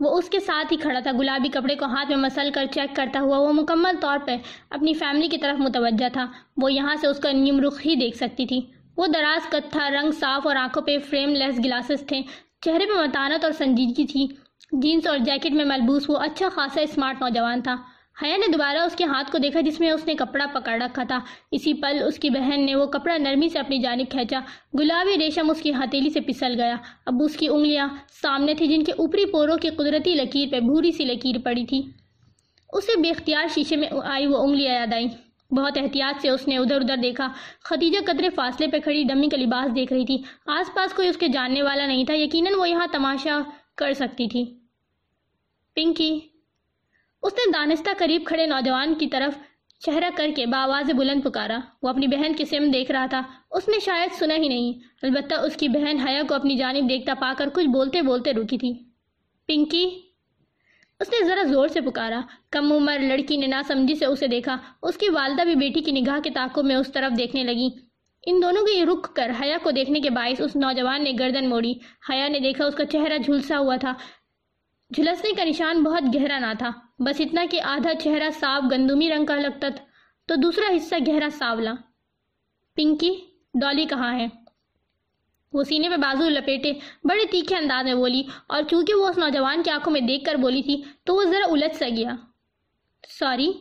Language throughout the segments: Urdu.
وہ اس کے ساتھ ہی کھڑا تھا۔ گلابی کپڑے کو ہاتھ میں مسل کر چیک کرتا ہوا وہ مکمل طور پہ اپنی فیملی کی طرف متوجہ تھا۔ وہ یہاں سے اس کا نیم رخ ہی دیکھ سکتی تھی۔ وہ دراز کت تھا، رنگ صاف اور آنکھوں پہ فریم لیس گلاسز تھے۔ چہرے پہ متانت اور سنجیدگی تھی۔ جینس اور جیکٹ میں ملبوس وہ اچھا خاصا اسمارٹ نوجوان تھا۔ حیا نے دوبارہ اس کے ہاتھ کو دیکھا جس میں اس نے کپڑا پکڑ رکھا تھا۔ اسی پل اس کی بہن نے وہ کپڑا نرمی سے اپنی جانب کھینچا۔ گلابی ریشم اس کی ہتھیلی سے پسل گیا۔ اب اس کی انگلیاں سامنے تھی جن کے اوپری پوروں کی قدرتی لکیر پہ بھوری سی لکیر پڑی تھی۔ اسے بے اختیار شیشے میں آئی وہ انگلیاں یاد آئیں۔ بہت احتیاط سے اس نے ادھر ادھر دیکھا۔ خدیجہ قدرے فاصلے پہ کھڑی ڈمی کا لباس دیکھ رہی تھی۔ آس پاس کوئی اس کے جاننے والا نہیں تھا۔ یقیناً وہ یہاں تماشا کر سکتی تھی۔ پنکی اس نے دانستہ قریب کھڑے نوجوان کی طرف چہرہ کر کے باواز بلند پکارا۔ وہ اپنی بہن کی سم دیکھ رہا تھا۔ اس نے شاید سنا ہی نہیں۔ البتہ اس کی بہن حیا کو اپنی جانب دیکھتا پا کر کچھ بولتے بولتے رکی تھی۔ پنکی؟ اس نے ذرا زور سے پکارا۔ کم عمر لڑکی نے نہ سمجھی سے اسے دیکھا۔ اس کی والدہ بھی بیٹی کی نگاہ کے تعاقب میں اس طرف دیکھنے لگی۔ ان دونوں کی رک کر حیا کو دیکھنے کے باعث اس نوجوان نے گردن موڑی۔ حیا نے دیکھا اس کا چہرہ جھلسا ہوا تھا۔ جھلسنے کا نشان بہت گہرا نہ تھا۔ بس اتنا کہ آدھا چہرہ صاف گندمی رنگ کا لگتا تھا۔ تو دوسرا حصہ گہرا ساولا۔ پنکی، ڈالی کہاں ہے؟ وہ سینے پہ بازو لپیٹے بڑے تیکھے انداز میں بولی، اور چونکہ وہ اس نوجوان کی آنکھوں میں دیکھ کر بولی تھی، تو وہ ذرا الجھ سا گیا۔ سوری،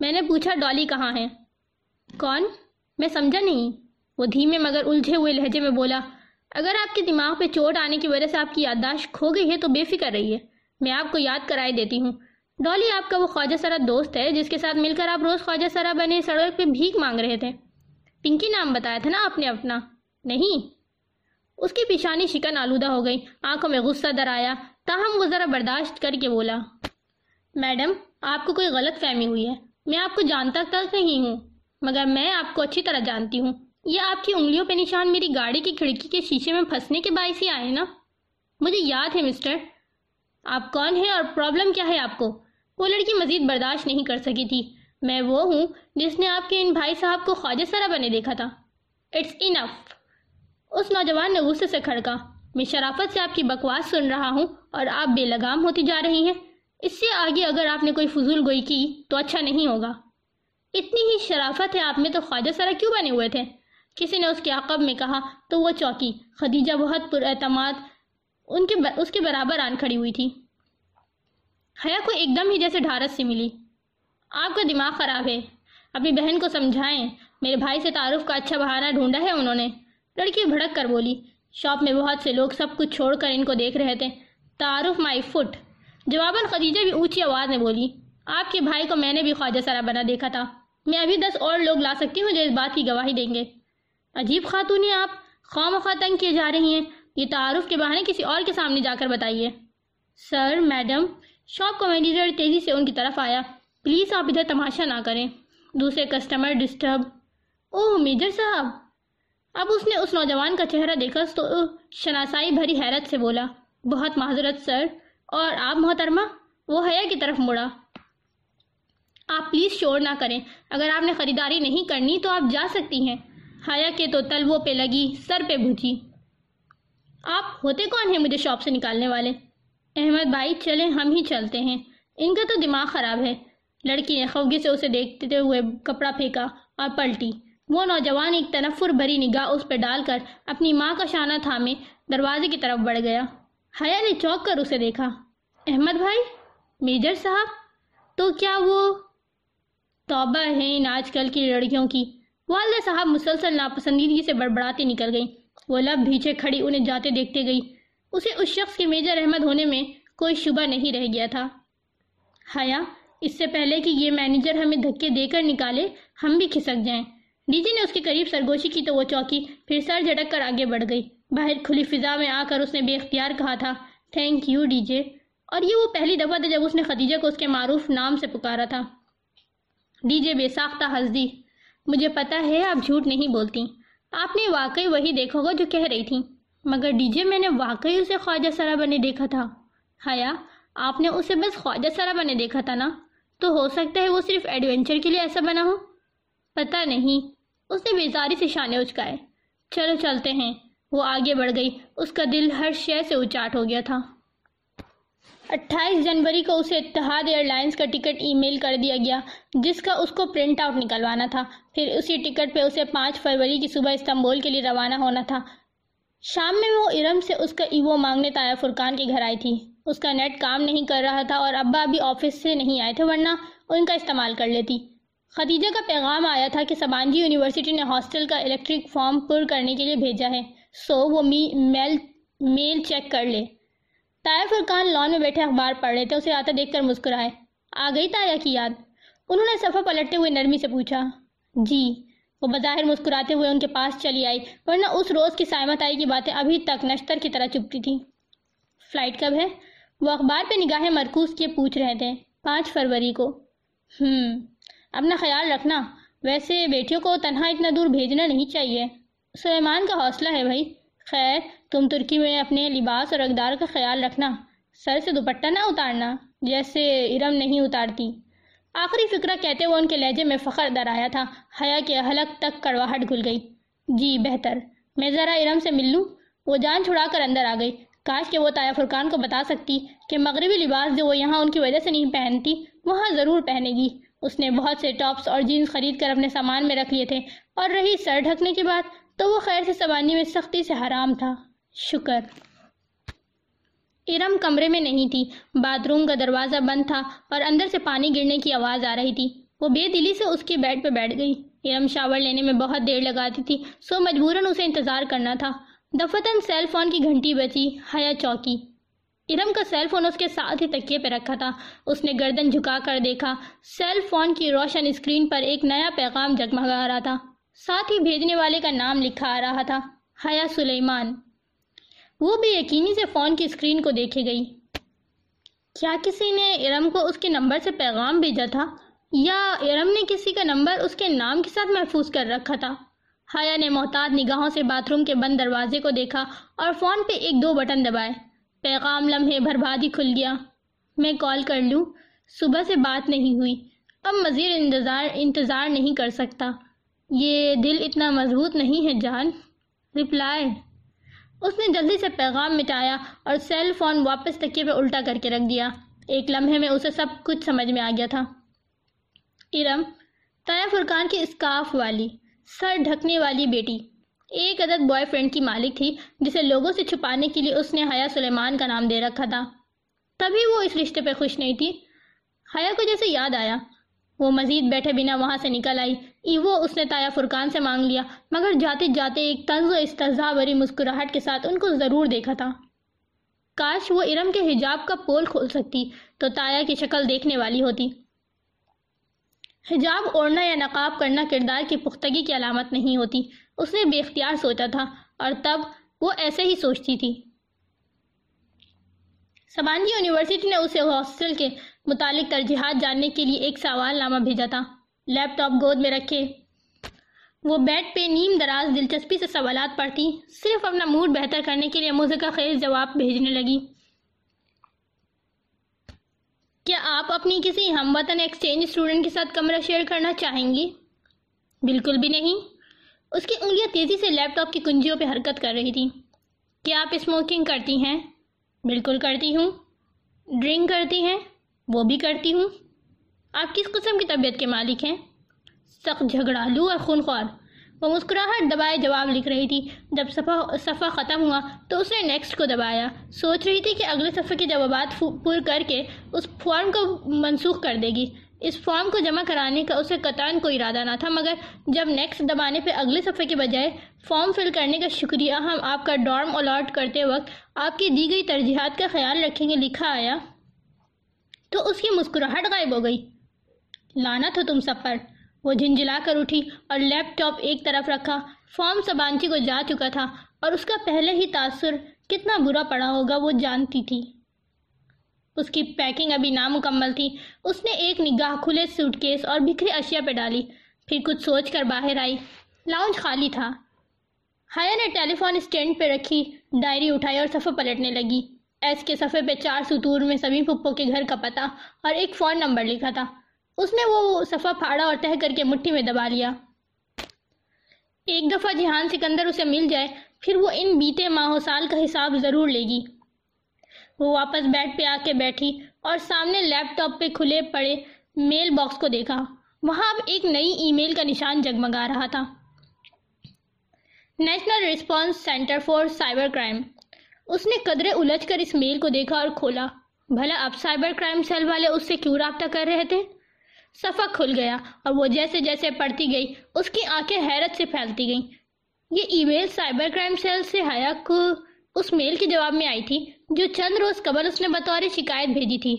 میں نے پوچھا، ڈالی کہاں ہے؟ کون؟ میں سمجھا نہیں۔ وہ دھیمے مگر الجھے ہوئے لہجے میں بولا، اگر آپ کے دماغ پہ چوٹ آنے کی وجہ سے آپ کی یادداشت کھو گئی ہے تو بے فکر رہی ہے میں آپ کو یاد کرائے دیتی ہوں۔ ڈالی آپ کا وہ خواجہ سرا دوست ہے جس کے ساتھ مل کر آپ روز خواجہ سرا بنے سڑک پہ بھیک مانگ رہے تھے۔ پنکی نام بتایا تھا نا آپ نے اپنا۔ نہیں۔ اس کی پیشانی شکن آلودہ ہو گئی۔ آنکھوں میں غصہ در آیا تاہم وہ ذرا برداشت کر کے بولا، میڈم، آپ کو کوئی غلط فہمی ہوئی ہے۔ میں آپ کو جانتا تک نہیں ہوں، مگر میں آپ کو اچھی طرح جانتی ہوں۔ یہ آپ کی انگلیوں پہ نشان میری گاڑی کی کھڑکی کے شیشے میں پھنسنے کے باعث ہی آئے نا۔ مجھے یاد ہے، مسٹر۔ آپ کون ہیں اور پرابلم کیا ہے آپ کو؟ وہ لڑکی مزید برداشت نہیں کر سکی تھی۔ میں وہ ہوں جس نے آپ کے ان بھائی صاحب کو خواجہ سرا بنے دیکھا تھا۔ اٹس انف اس نوجوان نے غصے سے کھڑکا۔ میں شرافت سے آپ کی بکواس سن رہا ہوں اور آپ بے لگام ہوتی جا رہی ہیں۔ اس سے آگے اگر آپ نے کوئی فضول گوئی کی تو اچھا نہیں ہوگا۔ اتنی ہی شرافت ہے آپ میں تو خواجہ سرا کیوں بنے ہوئے تھے؟ کسی نے اس کے عقب میں کہا تو وہ چوکی۔ خدیجہ بہت پر اعتماد ان کے اس کے برابر آن کھڑی ہوئی تھی۔ حیا کو ایک دم ہی جیسے ڈھارس سے ملی۔ آپ کا دماغ خراب ہے۔ اپنی بہن کو سمجھائیں۔ میرے بھائی سے تعارف کا اچھا بہانہ ڈھونڈا ہے انہوں نے۔ لڑکی بھڑک کر بولی۔ شاپ میں بہت سے لوگ سب کچھ چھوڑ کر ان کو دیکھ رہے تھے۔ تعارف مائی فٹ۔ جواباً خدیجہ بھی اونچی آواز میں بولی۔ آپ کے بھائی کو میں نے بھی خواجہ سرا بنا دیکھا تھا۔ میں ابھی دس اور لوگ لا سکتی ہوں جو اس بات کی گواہی دیں گے۔ عجیب خاتون ہیں آپ۔ خواہ مخواہ تنگ کیے جا رہی ہیں۔ یہ تعارف کے بہانے کسی اور کے سامنے جا کر بتائیے۔ سر، میڈم، شاپ کا مینیجر تیزی سے ان کی طرف آیا۔ پلیز آپ ادھر تماشا نہ کریں۔ دوسرے کسٹمر ڈسٹرب۔ اوہ، میجر صاحب۔ اب اس نے اس نوجوان کا چہرہ دیکھا تو شناسائی بھری حیرت سے بولا۔ بہت معذرت، سر۔ اور آپ محترمہ، وہ حیا کی طرف مڑا۔ آپ پلیز شور نہ کریں۔ اگر آپ نے خریداری نہیں کرنی تو آپ جا سکتی ہیں۔ حیا کے تو تلووں پہ لگی، سر پہ بھوجی آپ ہوتے کون ہیں مجھے شاپ سے نکالنے والے؟ احمد بھائی، چلیں ہم ہی چلتے ہیں۔ ان کا تو دماغ خراب ہے۔ لڑکی نے خوگی سے اسے دیکھتے ہوئے کپڑا پھینکا اور پلٹی۔ وہ نوجوان ایک تنفر بھری نگاہ اس پہ ڈال کر اپنی ماں کا شانہ تھامے دروازے کی طرف بڑھ گیا۔ حیا نے چوک کر اسے دیکھا۔ احمد بھائی، میجر صاحب، تو کیا وہ توبہ ہیں ان آج کل کی لڑکیوں کی؟ والدہ صاحب مسلسل ناپسندیدگی سے بڑبڑاتی نکل گئی وہ لب بھیچے کھڑی انہیں جاتے دیکھتے گئی۔ اسے اس شخص کے میجر احمد ہونے میں کوئی شبہ نہیں رہ گیا تھا۔ حیا، اس سے پہلے کہ یہ مینیجر ہمیں دھکے دے کر نکالے، ہم بھی کھسک جائیں۔ ڈی جے نے اس کے قریب سرگوشی کی تو وہ چوکی، پھر سر جھٹک کر آگے بڑھ گئی۔ باہر کھلی فضا میں آ کر اس نے بے اختیار کہا تھا تھینک یو ڈی جے۔ اور یہ وہ پہلی دفعہ تھا جب اس نے خدیجہ کو اس کے معروف نام سے پکارا تھا۔ ڈی جے بے ساختہ ہنس مجھے پتا ہے آپ جھوٹ نہیں بولتی آپ نے واقعی وہی دیکھا ہوگا جو کہہ رہی تھی مگر ڈی جے میں نے واقعی اسے خواجہ سرا بنے دیکھا تھا۔ حیا، آپ نے اسے بس خواجہ سرا بنے دیکھا تھا نا؟ تو ہو سکتا ہے وہ صرف ایڈونچر کے لیے ایسا بنا ہو؟ پتہ نہیں۔ اس نے بیزاری سے شانے اچکائے۔ چلو چلتے ہیں۔ وہ آگے بڑھ گئی۔ اس کا دل ہر شے سے اچاٹ ہو گیا تھا۔ اٹھائیس جنوری کو اسے اتحاد ایئر لائنز کا ٹکٹ ای میل کر دیا گیا، جس کا اس کو پرنٹ آؤٹ نکلوانا تھا۔ پھر اسی ٹکٹ پہ اسے پانچ فروری کی صبح استنبول کے لیے روانہ ہونا تھا۔ شام میں وہ ارم سے اس کا ایوو مانگنے تایا فرقان کے گھر آئی تھی۔ اس کا نیٹ کام نہیں کر رہا تھا اور ابا ابھی آفس سے نہیں آئے تھے ورنہ ان کا استعمال کر لیتی۔ خدیجہ کا پیغام آیا تھا کہ سبانجی یونیورسٹی نے ہاسٹل کا الیکٹرک فارم پر کرنے کے لیے بھیجا ہے۔ سو وہ میل میل چیک کر لے۔ تایا فرقان لان میں بیٹھے اخبار پڑھ رہے تھے، اسے آتا دیکھ کر مسکرائے، آ گئی تایا کی یاد؟ انہوں نے صفحہ پلٹتے ہوئے نرمی سے پوچھا جی وہ بظاہر مسکراتے ہوئے ان کے پاس چلی آئی، ورنہ اس روز کی سائمہ تائی کی باتیں ابھی تک نشتر کی طرح چپتی تھی فلائٹ کب ہے؟ وہ اخبار پہ نگاہیں مرکوز کیے پوچھ رہے تھے، پانچ فروری کو۔ ہم اپنا خیال رکھنا، ویسے بیٹیوں کو تنہا اتنا دور بھیجنا نہیں چاہیے۔ سلیمان کا حوصلہ ہے بھائی۔ خیر تم ترکی میں اپنے لباس اور اقدار کا خیال رکھنا، سر سے دوپٹہ نہ اتارنا جیسے ارم نہیں اتارتی۔ آخری فکرہ کہتے وہ ان کے لہجے میں فخر در آیا تھا، حیا کے حلق تک کڑواہٹ گھل گئی۔ جی بہتر۔ میں ذرا ارم سے مل لوں؟ وہ جان چھڑا کر اندر آ گئی۔ کاش کہ وہ تایا فرقان کو بتا سکتی کہ مغربی لباس جو وہ یہاں ان کی وجہ سے نہیں پہنتی، وہاں ضرور پہنے گی۔ اس نے بہت سے ٹاپس اور جینز خرید کر اپنے سامان میں رکھ لیے تھے۔ اور رہی سر ڈھکنے کے بعد تو وہ خیر سے سبانی میں سختی سے حرام تھا۔ شکر۔ ارم کمرے میں نہیں تھی، باتھ روم کا دروازہ بند تھا اور اندر سے پانی گرنے کی آواز آ رہی تھی۔ وہ بے دلی سے اس کے بیڈ پہ بیٹھ گئی۔ ارم شاور لینے میں بہت دیر لگاتی تھی، سو مجبوراً اسے انتظار کرنا تھا۔ دفتن سیل فون کی گھنٹی بچی، حیا چوکی۔ ارم کا سیل فون اس کے ساتھ ہی تکیے پہ رکھا تھا۔ اس نے گردن جھکا کر دیکھا، سیل فون کی روشن اسکرین پر ایک نیا پیغام جگمگا رہا تھا۔ ساتھ ہی بھیجنے والے کا نام لکھا آ رہا تھا، حیا سلیمان۔ وہ بھی یقینی سے فون کی اسکرین کو دیکھے گئی۔ کیا کسی نے ارم کو اس کے نمبر سے پیغام بھیجا تھا؟ یا ارم نے کسی کا نمبر اس کے نام کے ساتھ محفوظ کر رکھا تھا؟ حیا نے محتاط نگاہوں سے باتھ روم کے بند دروازے کو دیکھا اور فون پہ ایک دو بٹن دبائے۔ پیغام لمحے برباد ہی کھل گیا۔ میں کال کر لوں۔ صبح سے بات نہیں ہوئی۔ اب مزید انتظار انتظار نہیں کر سکتا۔ یہ دل اتنا مضبوط نہیں ہے جان۔ رپلائی۔ اس نے جلدی سے پیغام مٹایا اور سیل فون واپس تکیے پہ الٹا کر کے رکھ دیا۔ ایک لمحے میں اسے سب کچھ سمجھ میں آ گیا تھا۔ ارم، تایا فرقان کی اسکارف والی، سر ڈھکنے والی بیٹی۔ ایک عدد بوائے فرینڈ کی مالک تھی، جسے لوگوں سے چھپانے کے لیے اس نے حیا سلیمان کا نام دے رکھا تھا۔ تبھی وہ اس رشتے پہ خوش نہیں تھی۔ حیا کو جیسے یاد آیا۔ وہ مزید بیٹھے بنا وہاں سے نکل آئی۔ ایوو اس نے تایا فرقان سے مانگ لیا، مگر جاتے جاتے ایک طنز و استضاء بری مسکراہٹ کے ساتھ ان کو ضرور دیکھا تھا۔ کاش وہ ارم کے حجاب کا پول کھول سکتی تو تایا کی شکل دیکھنے والی ہوتی۔ حجاب اوڑھنا یا نقاب کرنا کردار کی پختگی کی علامت نہیں ہوتی، اس نے بے اختیار سوچا تھا اور تب وہ ایسے ہی سوچتی تھی۔ سبانجی یونیورسٹی نے اسے ہاسٹل کے متعلق ترجیحات جاننے کے لیے ایک سوال نامہ بھیجا تھا۔ لیپ ٹاپ گود میں رکھے۔ وہ بیڈ پہ نیم دراز دلچسپی سے سوالات پڑھتی، صرف اپنا موڈ بہتر کرنے کے لیے مجھے کا خیز جواب بھیجنے لگی۔ کیا آپ اپنی کسی ہم وطن ایکسچینج اسٹوڈنٹ کے ساتھ کمرہ شیئر کرنا چاہیں گی بالکل بھی نہیں۔ اس کی انگلیاں تیزی سے لیپ ٹاپ کی کنجیوں پہ حرکت کر رہی تھی۔ کیا آپ اسموکنگ کرتی ہیں؟ بالکل کرتی ہوں۔ ڈرنک کرتی ہیں؟ وہ بھی کرتی ہوں۔ آپ کس قسم کی طبیعت کے مالک ہیں؟ سخت جھگڑالو اور خونخوار وہ مسکراہٹ دبائے جواب لکھ رہی تھی۔ جب صفحہ صفحہ ختم ہوا تو اس نے نیکسٹ کو دبایا۔ سوچ رہی تھی کہ اگلے صفحے کے جوابات پر کر کے اس فارم کو منسوخ کر دے گی۔ اس فارم کو جمع کرانے کا اسے قطعاً کوئی ارادہ نہ تھا، مگر جب نیکسٹ دبانے پہ اگلے صفحے کے بجائے فارم فل کرنے کا شکریہ ہم آپ کا ڈارم الاٹ کرتے وقت آپ کی دی گئی ترجیحات کا خیال رکھیں گے، لکھا آیا۔ تو اس کی مسکراہٹ غائب ہو گئی۔ لانا تھا تم سب پر۔ وہ جھنجلا کر اٹھی اور لیپ ٹاپ ایک طرف رکھا۔ فارم سبانچی کو جا چکا تھا اور اس کا پہلے ہی تاثر کتنا برا پڑا ہوگا وہ جانتی تھی۔ اس کی پیکنگ ابھی نامکمل تھی۔ اس نے ایک نگاہ کھلے سوٹ کیس اور بکھرے اشیاء پہ ڈالی۔ پھر کچھ سوچ کر باہر آئی۔ لاؤنج خالی تھا۔ ہایا نے ٹیلی فون اسٹینڈ پہ رکھی، ڈائری اٹھائی اور صفحہ پلٹنے لگی۔ ایس کے صفحے پہ چار ستور میں سبھی پپو کے گھر کا پتہ اور ایک فون نمبر لکھا تھا۔ اس نے وہ صفحہ پھاڑا اور تہ کر کے مٹھی میں دبا لیا۔ ایک دفعہ جہان سکندر اسے مل جائے، پھر وہ ان بیتے ماہ و سال کا حساب ضرور لے گی۔ وہ واپس بیڈ پہ آ کے بیٹھی اور سامنے لیپ ٹاپ پہ کھلے پڑے میل باکس کو دیکھا۔ وہاں اب ایک نئی ای میل کا نشان جگمگا رہا تھا۔ National response centre for cyber crime. اس نے قدرے الجھ کر اس میل کو دیکھا اور کھولا۔ بھلا اب سائبر کرائم سیل والے اس سے کیوں رابطہ کر رہے تھے؟ صفحہ کھل گیا اور وہ جیسے جیسے پڑھتی گئی، اس کی آنکھیں حیرت سے پھیلتی گئیں۔ یہ email cyber crime cell سے حیا کو اس میل کے جواب میں آئی تھی، جو چند روز قبل اس نے بطور شکایت بھیجی تھی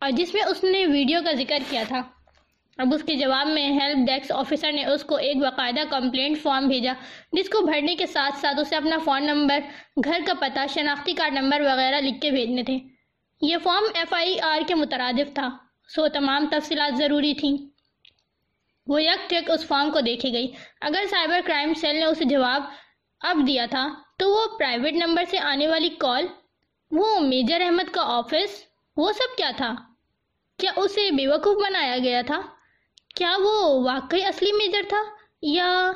اور جس میں اس نے ویڈیو کا ذکر کیا تھا۔ اب اس کے جواب میں ہیلپ ڈیسک آفیسر نے اس کو ایک باقاعدہ کمپلینٹ فارم بھیجا، جس کو بھرنے کے ساتھ ساتھ اسے اپنا فون نمبر، گھر کا پتہ، شناختی کارڈ نمبر وغیرہ لکھ کے بھیجنے تھے۔ یہ فارم ایف آئی آر کے مترادف تھا۔ سو تمام تفصیلات ضروری تھیں۔ وہ یک یک اس فارم کو دیکھے گئی۔ اگر سائبر کرائم سیل نے اسے جواب اب دیا تھا، تو وہ پرائیویٹ نمبر سے آنے والی کال، وہ میجر احمد کا آفس، وہ سب کیا تھا؟ کیا اسے بے وقوف بنایا گیا تھا؟ کیا وہ واقعی اصلی میجر تھا؟ یا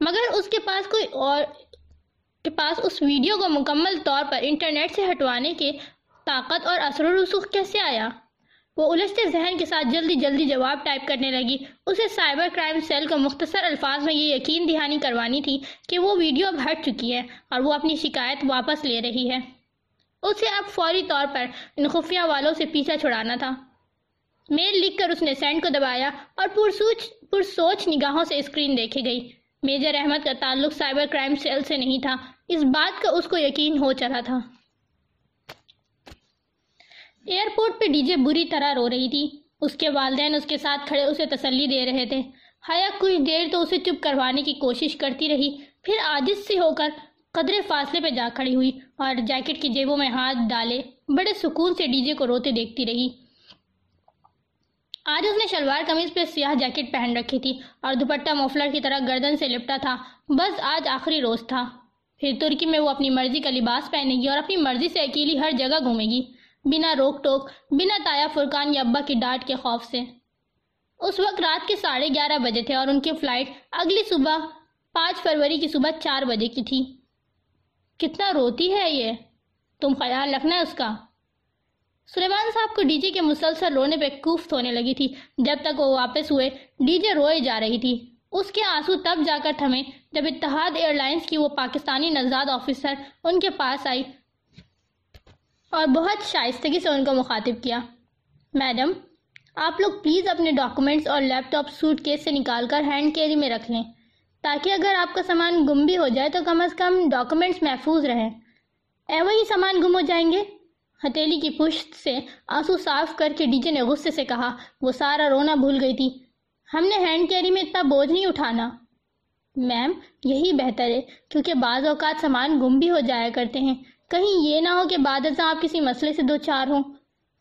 مگر اس کے پاس کوئی اور، کے پاس اس ویڈیو کو مکمل طور پر انٹرنیٹ سے ہٹوانے کے طاقت اور اثر و رسوخ کیسے آیا؟ وہ الجھتے ذہن کے ساتھ جلدی جلدی جواب ٹائپ کرنے لگی۔ اسے سائبر کرائم سیل کو مختصر الفاظ میں یہ یقین دہانی کروانی تھی کہ وہ ویڈیو اب ہٹ چکی ہے اور وہ اپنی شکایت واپس لے رہی ہے۔ اسے اب فوری طور پر ان خفیہ والوں سے پیچھا چھڑانا تھا۔ میل لکھ کر اس نے سینڈ کو دبایا اور پرسوچ پرسوچ نگاہوں سے اسکرین دیکھے گئی۔ میجر احمد کا تعلق سائبر کرائم سیل سے نہیں تھا۔ اس بات کا اس کو یقین ہو چلا تھا۔ ایئرپورٹ پہ ڈی جے بری طرح رو رہی تھی۔ اس کے والدین اس کے ساتھ کھڑے اسے تسلی دے رہے تھے۔ حیا کچھ دیر تو اسے چپ کروانے کی کوشش کرتی رہی، پھر عاجز سے ہو کر قدرے فاصلے پہ جا کھڑی ہوئی اور جیکٹ کی جیبوں میں ہاتھ ڈالے، بڑے سکون سے ڈی جے کو روتے دیکھتی رہی۔ آج اس نے شلوار کمیز پہ سیاہ جیکٹ پہن رکھی تھی اور دوپٹہ موفلر کی طرح گردن سے لپٹا تھا۔ بس آج آخری روز تھا۔ پھر ترکی میں وہ اپنی مرضی کا لباس پہنے گی اور اپنی مرضی سے اکیلی ہر جگہ گھومے گی۔ بنا روک ٹوک، بنا تایا فرقان یا ابا کی ڈانٹ کے خوف سے۔ اس وقت رات کے ساڑھے گیارہ بجے تھے اور ان کی فلائٹ اگلی صبح پانچ فروری کی صبح چار بجے کی تھی۔ کتنا روتی ہے یہ؟ تم خیال رکھنا ہے اس کا۔ سلیمان صاحب کو ڈی جے کے مسلسل رونے پہ کوفت ہونے لگی تھی۔ جب تک وہ واپس ہوئے، ڈی جے روئے جا رہی تھی۔ اس کے آنسو تب جا کر تھمے جب اتحاد ایئر لائنز کی وہ پاکستانی نژاد آفیسر ان کے پاس آئی۔ اور بہت شائستگی سے ان کو مخاطب کیا۔ میڈم، آپ لوگ پلیز اپنے ڈاکومنٹس اور لیپ ٹاپ سوٹ کیس سے نکال کر ہینڈ کیری میں رکھ لیں، تاکہ اگر آپ کا سامان گم بھی ہو جائے تو کم از کم ڈاکومنٹس محفوظ رہیں۔ اے وہی سامان گم ہو جائیں گے؟ ہتیلی کی پشت سے آنسو صاف کر کے ڈی جے نے غصے سے کہا، وہ سارا رونا بھول گئی تھی۔ ہم نے ہینڈ کیری میں اتنا بوجھ نہیں اٹھانا۔ میم، یہی بہتر ہے، کیونکہ بعض اوقات سامان گم بھی ہو جایا کرتے ہیں۔ کہیں یہ نہ ہو کہ بعد ازاں آپ کسی مسئلے سے دو چار ہوں۔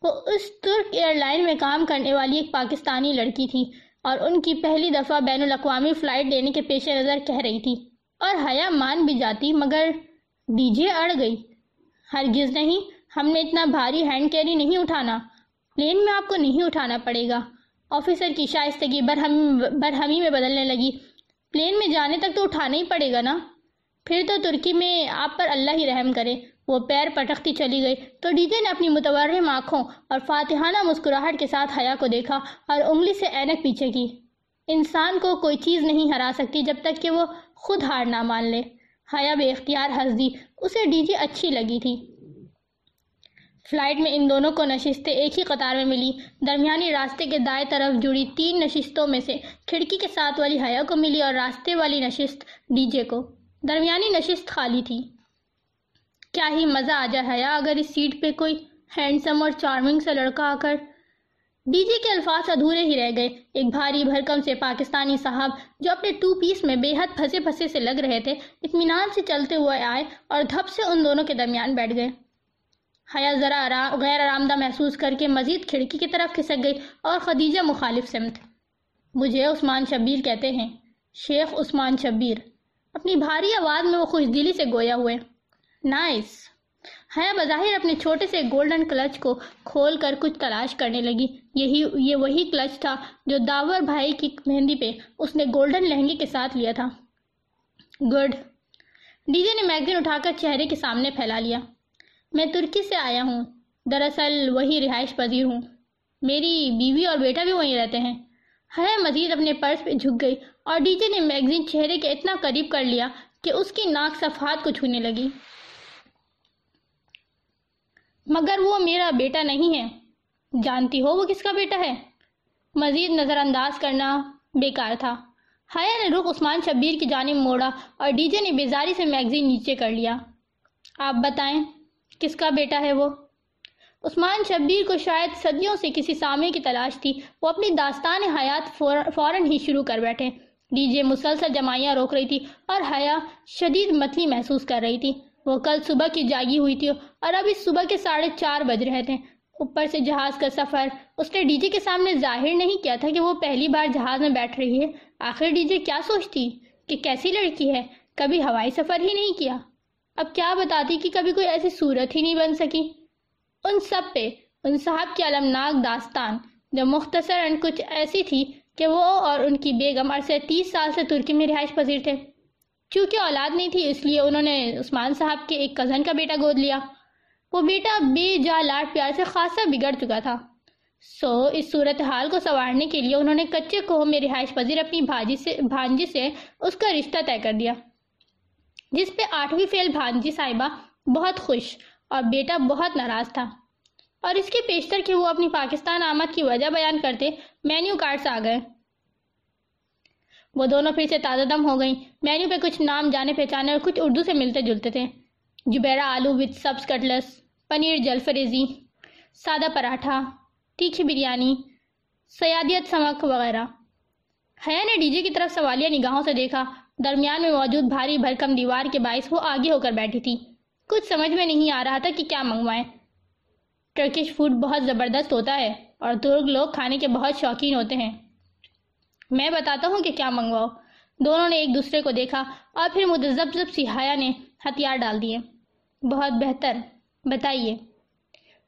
وہ اس ترک ایئر لائن میں کام کرنے والی ایک پاکستانی لڑکی تھی اور ان کی پہلی دفعہ بین الاقوامی فلائٹ لینے کے پیش نظر کہہ رہی تھی اور حیا مان بھی جاتی مگر ڈیجے اڑ گئی۔ ہرگز نہیں، ہم نے اتنا بھاری ہینڈ کیری نہیں اٹھانا۔ پلین میں آپ کو نہیں اٹھانا پڑے گا۔ آفیسر کی شائستگی برہمی میں بدلنے لگی۔ پلین میں جانے تک تو اٹھانا ہی پڑے گا نا؟ پھر تو ترکی میں آپ پر اللہ ہی رحم کرے۔ وہ پیر پٹکتی چلی گئی۔ تو ڈی جے نے اپنی متورم آنکھوں اور فاتحانہ مسکراہٹ کے ساتھ حیا کو دیکھا اور انگلی سے اینک پیچھے کی۔ انسان کو کوئی چیز نہیں ہرا سکتی جب تک کہ وہ خود ہار نہ مان لے۔ حیا بے اختیار ہنس دی۔ اسے ڈی جے اچھی لگی تھی۔ فلائٹ میں ان دونوں کو نشستیں ایک ہی قطار میں ملی۔ درمیانی راستے کے دائیں طرف جڑی تین نشستوں میں سے کھڑکی کے ساتھ والی حیا کو ملی اور راستے والی نشست ڈی جے کو۔ درمیانی نشست خالی تھی۔ کیا ہی مزہ آ جائے حیا اگر اس سیٹ پہ کوئی ہینڈسم اور چارمنگ سے لڑکا آ کر ڈی جے کے الفاظ ادھورے ہی رہ گئے۔ ایک بھاری بھرکم سے پاکستانی صاحب جو اپنے ٹو پیس میں بے حد پھنسے پھنسے سے لگ رہے تھے، اطمینان سے چلتے ہوئے آئے اور دھپ سے ان دونوں کے درمیان بیٹھ گئے۔ حیا ذرا غیر آرام دہ محسوس کر کے مزید کھڑکی کی طرف کھسک گئی اور خدیجہ مخالف سمت۔ مجھے عثمان شبیر کہتے ہیں، شیخ عثمان شبیر۔ اپنی بھاری آواز میں وہ خوش دلی سے گویا ہوئے۔ نائس۔ حیا بظاہر اپنے چھوٹے سے گولڈن کلچ کو کھول کر کچھ تلاش کرنے لگی۔ یہی، یہ وہی کلچ تھا جو داور بھائی کی مہندی پہ اس نے گولڈن لہنگے کے ساتھ لیا تھا۔ گڈ۔ ڈی جے نے میگزین اٹھا کر چہرے کے سامنے پھیلا لیا۔ میں ترکی سے آیا ہوں۔ دراصل وہی رہائش پذیر ہوں۔ میری بیوی اور بیٹا بھی وہیں رہتے ہیں۔ حیا مزید اپنے پرس پہ جھک گئی اور ڈی جے نے میگزین چہرے کے اتنا قریب کر لیا کہ اس کی ناک صفحات کو چھونے لگی۔ مگر وہ میرا بیٹا نہیں ہے۔ جانتی ہو وہ کس کا بیٹا ہے؟ مزید نظر انداز کرنا بیکار تھا۔ حیا نے رخ عثمان شبیر کی جانب موڑا اور ڈی جے نے بیزاری سے میگزین نیچے کر لیا۔ آپ بتائیں، کس کا بیٹا ہے وہ؟ عثمان شبیر کو شاید صدیوں سے کسی سامے کی تلاش تھی۔ وہ اپنی داستان حیات فوراً ہی شروع کر بیٹھے۔ ڈی جے مسلسل جمائیاں روک رہی تھی اور حیا شدید متلی محسوس کر رہی تھی۔ وہ کل صبح کی جاگی ہوئی تھی اور اب اس صبح کے ساڑھے چار بج رہے تھے۔ اوپر سے جہاز کا سفر اس نے ڈی جے کے سامنے ظاہر نہیں کیا تھا کہ وہ پہلی بار جہاز میں بیٹھ رہی ہے۔ آخر ڈی جے کیا سوچتی کہ کیسی لڑکی ہے؟ کبھی ہوائی سفر ہی نہیں کیا۔ اب کیا بتاتی کہ کبھی کوئی ایسی صورت ہی نہیں بن سکی۔ ان سب پہ، ان صاحب کی علمناک داستان، جو مختصر کچھ ایسی تھی کہ وہ اور ان کی بیگم عرصے تیس سال سے ترکی میں رہائش پذیر تھے۔ چونکہ اولاد نہیں تھی، اس لیے انہوں نے عثمان صاحب کے ایک کزن کا بیٹا گود لیا۔ وہ بیٹا بے جا لاٹ پیار سے خاصا بگڑ چکا تھا۔ سو، اس صورتحال کو سوارنے کے لیے انہوں نے کچے کوہ میں رہائش پذیر اپنی بھاجی سے، بھانجی سے اس کا رشتہ طے کر دیا، جس پہ آٹھویں فیل بھانجی صاحبہ بہت خوش اور بیٹا بہت ناراض تھا۔ اور اس کے پیشتر کہ وہ اپنی پاکستان آمد کی وجہ بیان کرتے مینیو کارڈز آ گئے۔ وہ دونوں پھر سے تازہ دم ہو گئیں۔ مینیو پہ کچھ نام جانے پہچانے اور کچھ اردو سے ملتے جلتے تھے۔ جبیرہ آلو وتھ سبز کٹلس پنیر جلفریزی سادہ پراٹھا، تیکھی بریانی، سیادیت سمک وغیرہ۔ حیا نے ڈی جے کی طرف سوالیہ نگاہوں سے دیکھا۔ درمیان میں موجود بھاری بھرکم دیوار کے باعث وہ آگے ہو کر بیٹھی تھی۔ کچھ سمجھ میں نہیں آ رہا تھا کہ کیا منگوائیں۔ ٹرکش فوڈ بہت زبردست ہوتا ہے اور ترک لوگ کھانے کے بہت شوقین ہوتے ہیں۔ میں بتاتا ہوں کہ کیا منگواؤ۔ دونوں نے ایک دوسرے کو دیکھا اور پھر متذب سہایا نے ہتھیار ڈال دیے۔ بہت بہتر، بتائیے۔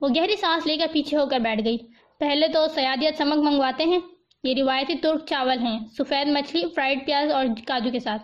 وہ گہری سانس لے کر پیچھے ہو کر بیٹھ گئی۔ پہلے تو سیادیت سمک منگواتے ہیں۔ یہ روایتی ترک چاول ہیں، سفید مچھلی، فرائیڈ پیاز اور کاجو کے ساتھ۔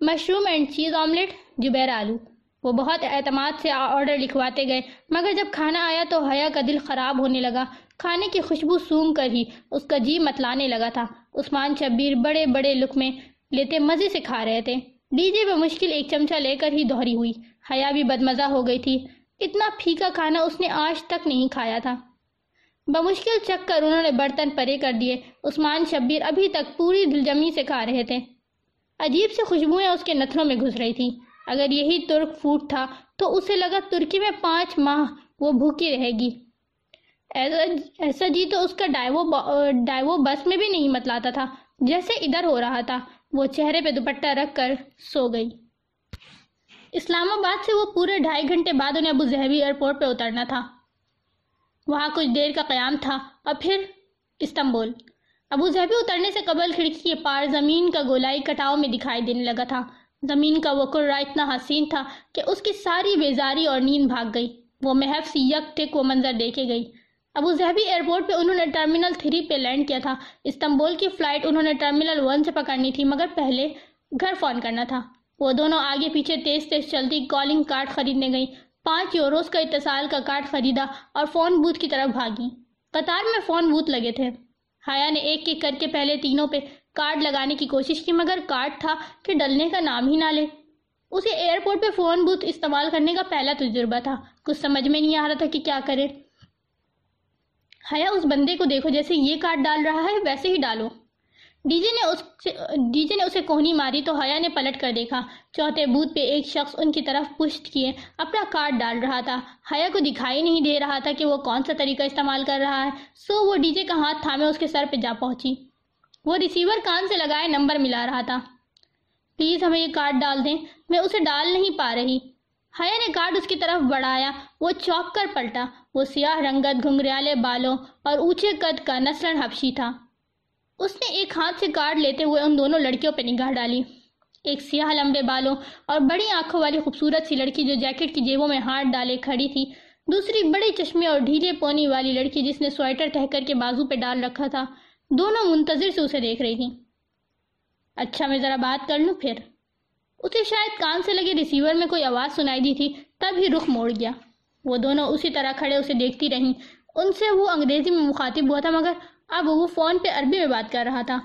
مشروم اینڈ چیز آملیٹ، جبیر آلو۔ وہ بہت اعتماد سے آرڈر لکھواتے گئے۔ مگر جب کھانا آیا تو حیا کا دل خراب ہونے لگا۔ کھانے کی خوشبو سونگ کر ہی اس کا جی متلانے لگا تھا۔ عثمان شبیر بڑے بڑے لک میں لیتے مزے سے کھا رہے تھے۔ ڈی جے مشکل ایک چمچہ لے کر ہی دوہری ہوئی۔ حیا بھی بدمزہ ہو گئی تھی۔ اتنا پھیکا کھانا اس نے آج تک نہیں کھایا تھا۔ بمشکل چک کر انہوں نے برتن پرے کر دیے۔ عثمان شبیر ابھی تک پوری دلجمی سے کھا رہے تھے۔ عجیب سے خوشبوئیں اس کے نتھروں میں گھس رہی تھی اگر یہی ترک فوڈ تھا تو اسے لگا ترکی میں پانچ ماہ وہ بھوکی رہے گی۔ جی- ایسا جی تو اس کا ڈائیو ڈائیو بس میں بھی نہیں متلاتا تھا۔ جیسے ادھر ہو رہا تھا، وہ چہرے پہ دوپٹہ رکھ کر سو گئی۔ اسلام آباد سے وہ پورے ڈھائی گھنٹے بعد انہیں ابو زہبی ایئرپورٹ پہ اترنا تھا۔ وہاں کچھ دیر کا قیام تھا اور پھر استنبول۔ ابو زہبی اترنے سے قبل کھڑکی کے پار زمین کا گولائی کٹاؤ میں دکھائی دینے لگا تھا۔ زمین کا وہ کرا اتنا حسین تھا کہ اس کی ساری بیزاری اور نیند بھاگ گئی۔ وہ محف سی یک ٹک وہ منظر دیکھے گئی۔ ابو زہبی ایئرپورٹ پہ انہوں نے ٹرمینل تھری پہ لینڈ کیا تھا۔ استنبول کی فلائٹ انہوں نے ٹرمینل ون سے پکڑنی تھی، مگر پہلے گھر فون کرنا تھا۔ وہ دونوں آگے پیچھے تیز تیز چلتی کالنگ کارڈ خریدنے گئی پانچ یوروز کا اتصال کا کارڈ خریدا اور فون بوتھ کی طرف بھاگی قطار میں فون بوتھ لگے تھے۔ حیا نے ایک ایک کر کے پہلے تینوں پہ کارڈ لگانے کی کوشش کی، مگر کارڈ تھا کہ ڈلنے کا نام ہی نہ لے۔ اسے ایئرپورٹ پہ فون بوتھ استعمال کرنے کا پہلا تجربہ تھا۔ کچھ سمجھ میں نہیں آ رہا تھا کہ کیا کرے۔ حیا، اس بندے کو دیکھو، جیسے یہ کارڈ ڈال رہا ہے، ویسے ہی ڈالو۔ ڈی جے نے اس ڈی جے نے اسے کوہنی ماری تو حیا نے پلٹ کر دیکھا۔ چوتھے بوتھ پہ ایک شخص ان کی طرف پشت کیے، اپنا کارڈ ڈال رہا تھا۔ حیا کو دکھائی نہیں دے رہا تھا کہ وہ کون سا طریقہ استعمال کر رہا ہے۔ سو وہ ڈی جے کا ہاتھ تھامے اس کے سر پہ جا پہنچی۔ وہ ریسیور کان سے لگائے نمبر ملا رہا تھا۔ پلیز ہمیں یہ کارڈ ڈال دیں۔ میں اسے ڈال نہیں پا رہی۔ حیا نے کارڈ اس کی طرف بڑھایا۔ وہ چوک کر پلٹا۔ وہ سیاہ رنگت گھنگریالے بالوں اور اونچے قد کا نسلن حبشی تھا۔ اس نے ایک ہاتھ سے کارڈ لیتے ہوئے ان دونوں لڑکیوں پہ نگاہ ڈالی۔ ایک سیاہ لمبے بالوں اور بڑی آنکھوں والی خوبصورت سی لڑکی جو جیکٹ کی جیبوں میں ہاتھ ڈالے کھڑی تھی۔ دوسری بڑے چشمے اور ڈھیلے پونی والی لڑکی جس نے سویٹر ٹہ کر کے بازو پہ ڈال رکھا تھا۔ دونوں منتظر سے اسے دیکھ رہی تھی اچھا میں ذرا بات کر لوں پھر۔ اسے شاید کان سے لگے ریسیور میں کوئی آواز سنائی دی تھی، تب ہی رخ موڑ گیا۔ وہ دونوں اسی طرح کھڑے اسے دیکھتی رہیں۔ ان سے وہ انگریزی میں مخاطب ہوا تھا، مگر اب وہ فون پہ عربی میں بات کر رہا تھا۔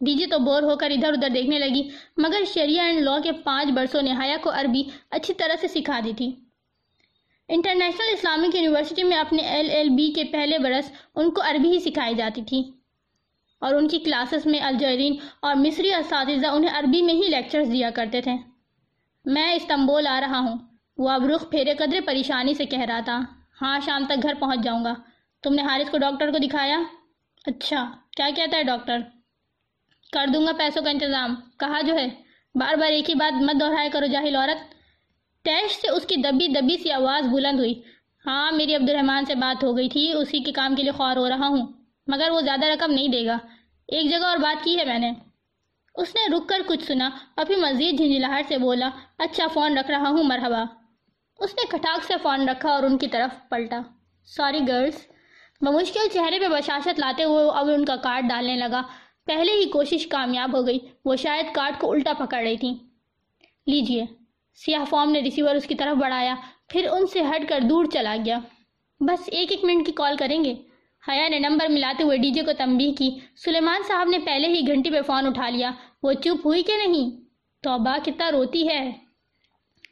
ڈی جی تو بور ہو کر ادھر ادھر دیکھنے لگی، مگر شریعہ اینڈ لا کے پانچ برسوں نے حیا کو عربی اچھی طرح سے سکھا دی تھی۔ انٹرنیشنل اسلامک یونیورسٹی میں اپنے ایل ایل بی کے پہلے برس ان کو عربی ہی سکھائی جاتی تھی۔ اور ان کی کلاسز میں الجیرین اور مصری اساتذہ انہیں عربی میں ہی لیکچرز دیا کرتے تھے۔ میں استنبول آ رہا ہوں۔ وہ اب رخ پھیرے قدرے پریشانی سے کہہ رہا تھا ہاں شام تک گھر پہنچ جاؤں گا۔ تم نے حارث کو ڈاکٹر کو دکھایا؟ اچھا کیا کہتا ہے ڈاکٹر؟ کر دوں گا پیسوں کا انتظام۔ کہا جو ہے، بار بار ایک ہی بات مت دہرائے کرو، جاہل عورت۔ تیش سے اس کی دبی دبی سی آواز بلند ہوئی۔ ہاں میری عبد الرحمن سے بات ہو گئی تھی، اسی کے کام کے لیے خوار ہو رہا ہوں، مگر وہ زیادہ رقم نہیں دے گا۔ ایک جگہ اور بات کی ہے میں نے۔ اس نے رک کر کچھ سنا اور پھر مزید جھنجھلاہٹ سے بولا اچھا فون رکھ رہا ہوں، مرحبا۔ اس نے کھٹاک سے فون رکھا اور ان کی طرف پلٹا۔ سوری گرلز بمشکل چہرے پہ بشاشت لاتے ہوئے اب ان کا کارڈ ڈالنے لگا۔ پہلے ہی کوشش کامیاب ہو گئی، وہ شاید کارڈ کو الٹا پکڑ رہی تھی لیجیے۔ سیاہ فارم نے ریسیور اس کی طرف بڑھایا، پھر ان سے ہٹ کر دور چلا گیا۔ بس ایک ایک منٹ کی کال کریں گے۔ حیا نے نمبر ملاتے ہوئے ڈی جے کو تنبیہ کی۔ سلیمان صاحب نے پہلے ہی گھنٹی پہ فون اٹھا لیا۔ وہ چپ ہوئی کہ نہیں؟ توبہ، کتنا روتی ہے۔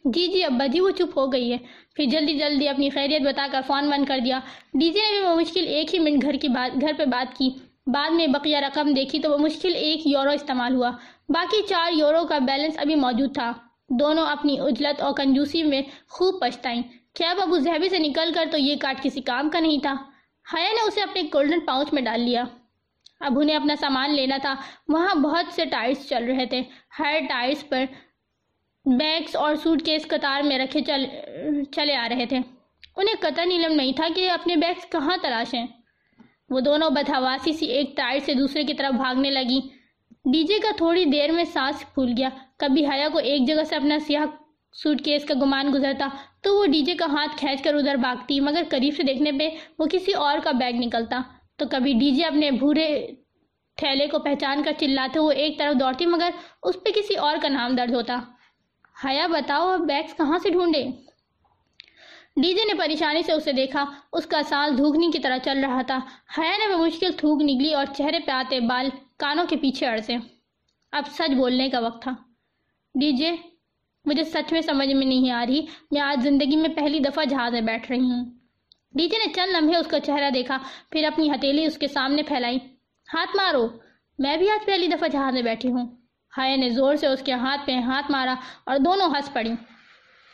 جی جی ابا جی وہ چپ ہو گئی ہے۔ پھر جلدی جلدی اپنی خیریت بتا کر فون بند کر دیا۔ ڈی جے نے بھی وہ مشکل ایک ہی منٹ گھر کی بات، گھر پہ بات کی۔ بعد میں بقیہ رقم دیکھی تو وہ مشکل ایک یورو استعمال ہوا۔ باقی چار یورو کا بیلنس ابھی موجود تھا۔ دونوں اپنی اجلت اور کنجوسی میں خوب پچھتائیں۔ کیا ابو زہبی سے نکل کر تو یہ کارڈ کسی کام کا نہیں تھا؟ حیا نے اسے اپنے گولڈن پاؤچ میں ڈال لیا۔ اب انہیں اپنا سامان لینا تھا۔ وہاں بہت سے ٹائرز چل رہے تھے۔ ہر ٹائرز پر بیگز اور سوٹ کیس قطار میں رکھے چل، چلے آ رہے تھے۔ انہیں قطن علم نہیں تھا کہ اپنے بیگز کہاں تلاشیں وہ دونوں بدہواسی سی ایک ٹائر سے دوسرے کی طرف بھاگنے لگی ڈی جے کا تھوڑی دیر میں سانس پھول گیا۔ کبھی حیا کو ایک جگہ سے اپنا سیاہ سوٹ کیس کا گمان گزرتا تو وہ ڈی جے کا ہاتھ کھینچ کر ادھر بھاگتی، مگر قریب سے دیکھنے پہ وہ کسی اور کا بیگ نکلتا۔ تو کبھی ڈی جے اپنے بھورے تھیلے کو پہچان کر چلاتے ہوئے ایک طرف دوڑتی، مگر اس پہ کسی اور کا نام درج ہوتا۔ حیا، بتاؤ بیگس کہاں سے ڈھونڈے؟ ڈی جے نے پریشانی سے اسے دیکھا، اس کا سال دھوگنی کی طرح چل رہا تھا۔ حیا نے مشکل تھوک نکلی اور چہرے پہ آتے بال کانوں کے پیچھے اڑسے۔ اب سچ بولنے کا وقت تھا۔ ڈی جے مجھے سچ میں سمجھ میں نہیں آ رہی۔ میں آج زندگی میں پہلی دفعہ جہاز میں بیٹھ رہی ہوں۔ ڈی جے نے چند لمحے اس کا چہرہ دیکھا، پھر اپنی ہتیلی اس کے سامنے پھیلائی۔ ہاتھ مارو۔ میں بھی آج پہلی دفعہ جہاز میں بیٹھی ہوں۔ ہائے نے زور سے اس کے ہاتھ پہ ہاتھ مارا اور دونوں ہنس پڑی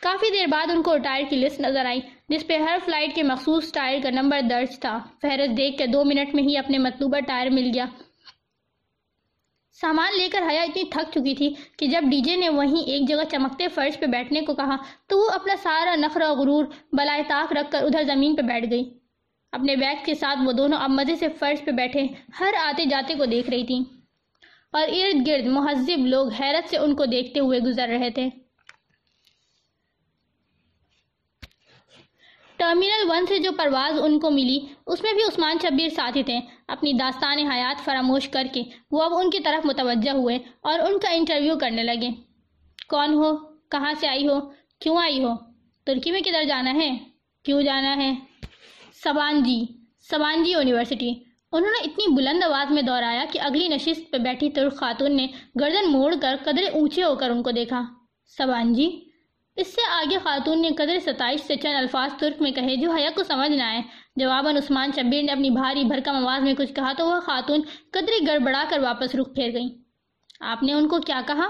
کافی دیر بعد ان کو ٹائر کی لسٹ نظر آئی، جس پہ ہر فلائٹ کے مخصوص ٹائر کا نمبر درج تھا۔ فہرست دیکھ کے دو منٹ میں ہی اپنے مطلوبہ ٹائر مل گیا۔ سامان لے کر حیا اتنی تھک چکی تھی کہ جب ڈی جے نے وہیں ایک جگہ چمکتے فرش پہ بیٹھنے کو کہا تو وہ اپنا سارا نخرہ غرور بلائے طاق رکھ کر ادھر زمین پہ بیٹھ گئی۔ اپنے بیگ کے ساتھ وہ دونوں اب مزے سے فرش پہ بیٹھے، ہر آتے جاتے کو دیکھ رہی تھی اور ارد گرد مہذب لوگ حیرت سے ان کو دیکھتے ہوئے گزر رہے تھے۔ ٹرمینل ون سے جو پرواز ان کو ملی، اس میں بھی عثمان شبیر ساتھی تھے، اپنی داستان حیات فراموش کر کے۔ وہ اب ان کی طرف متوجہ ہوئے اور ان کا انٹرویو کرنے لگے۔ کون ہو؟ کہاں سے آئی ہو؟ کیوں آئی ہو؟ ترکی میں کدھر جانا ہے؟ کیوں جانا ہے؟ Sabanci Sabanci university. انہوں نے اتنی بلند آواز میں دہرایا کہ اگلی نشست پہ بیٹھی ترک خاتون نے گردن موڑ کر قدرے اونچے ہو کر ان کو دیکھا۔ سبانجی؟ اس سے آگے خاتون نے قدر ستائش سے چند الفاظ ترک میں کہے جو حیا کو سمجھ نہ آئے۔ جواباً عثمان شبیر نے اپنی بھاری بھرکم آواز میں کچھ کہا تو وہ خاتون قدرے گڑبڑا کر واپس رخ پھیر گئی آپ نے ان کو کیا کہا؟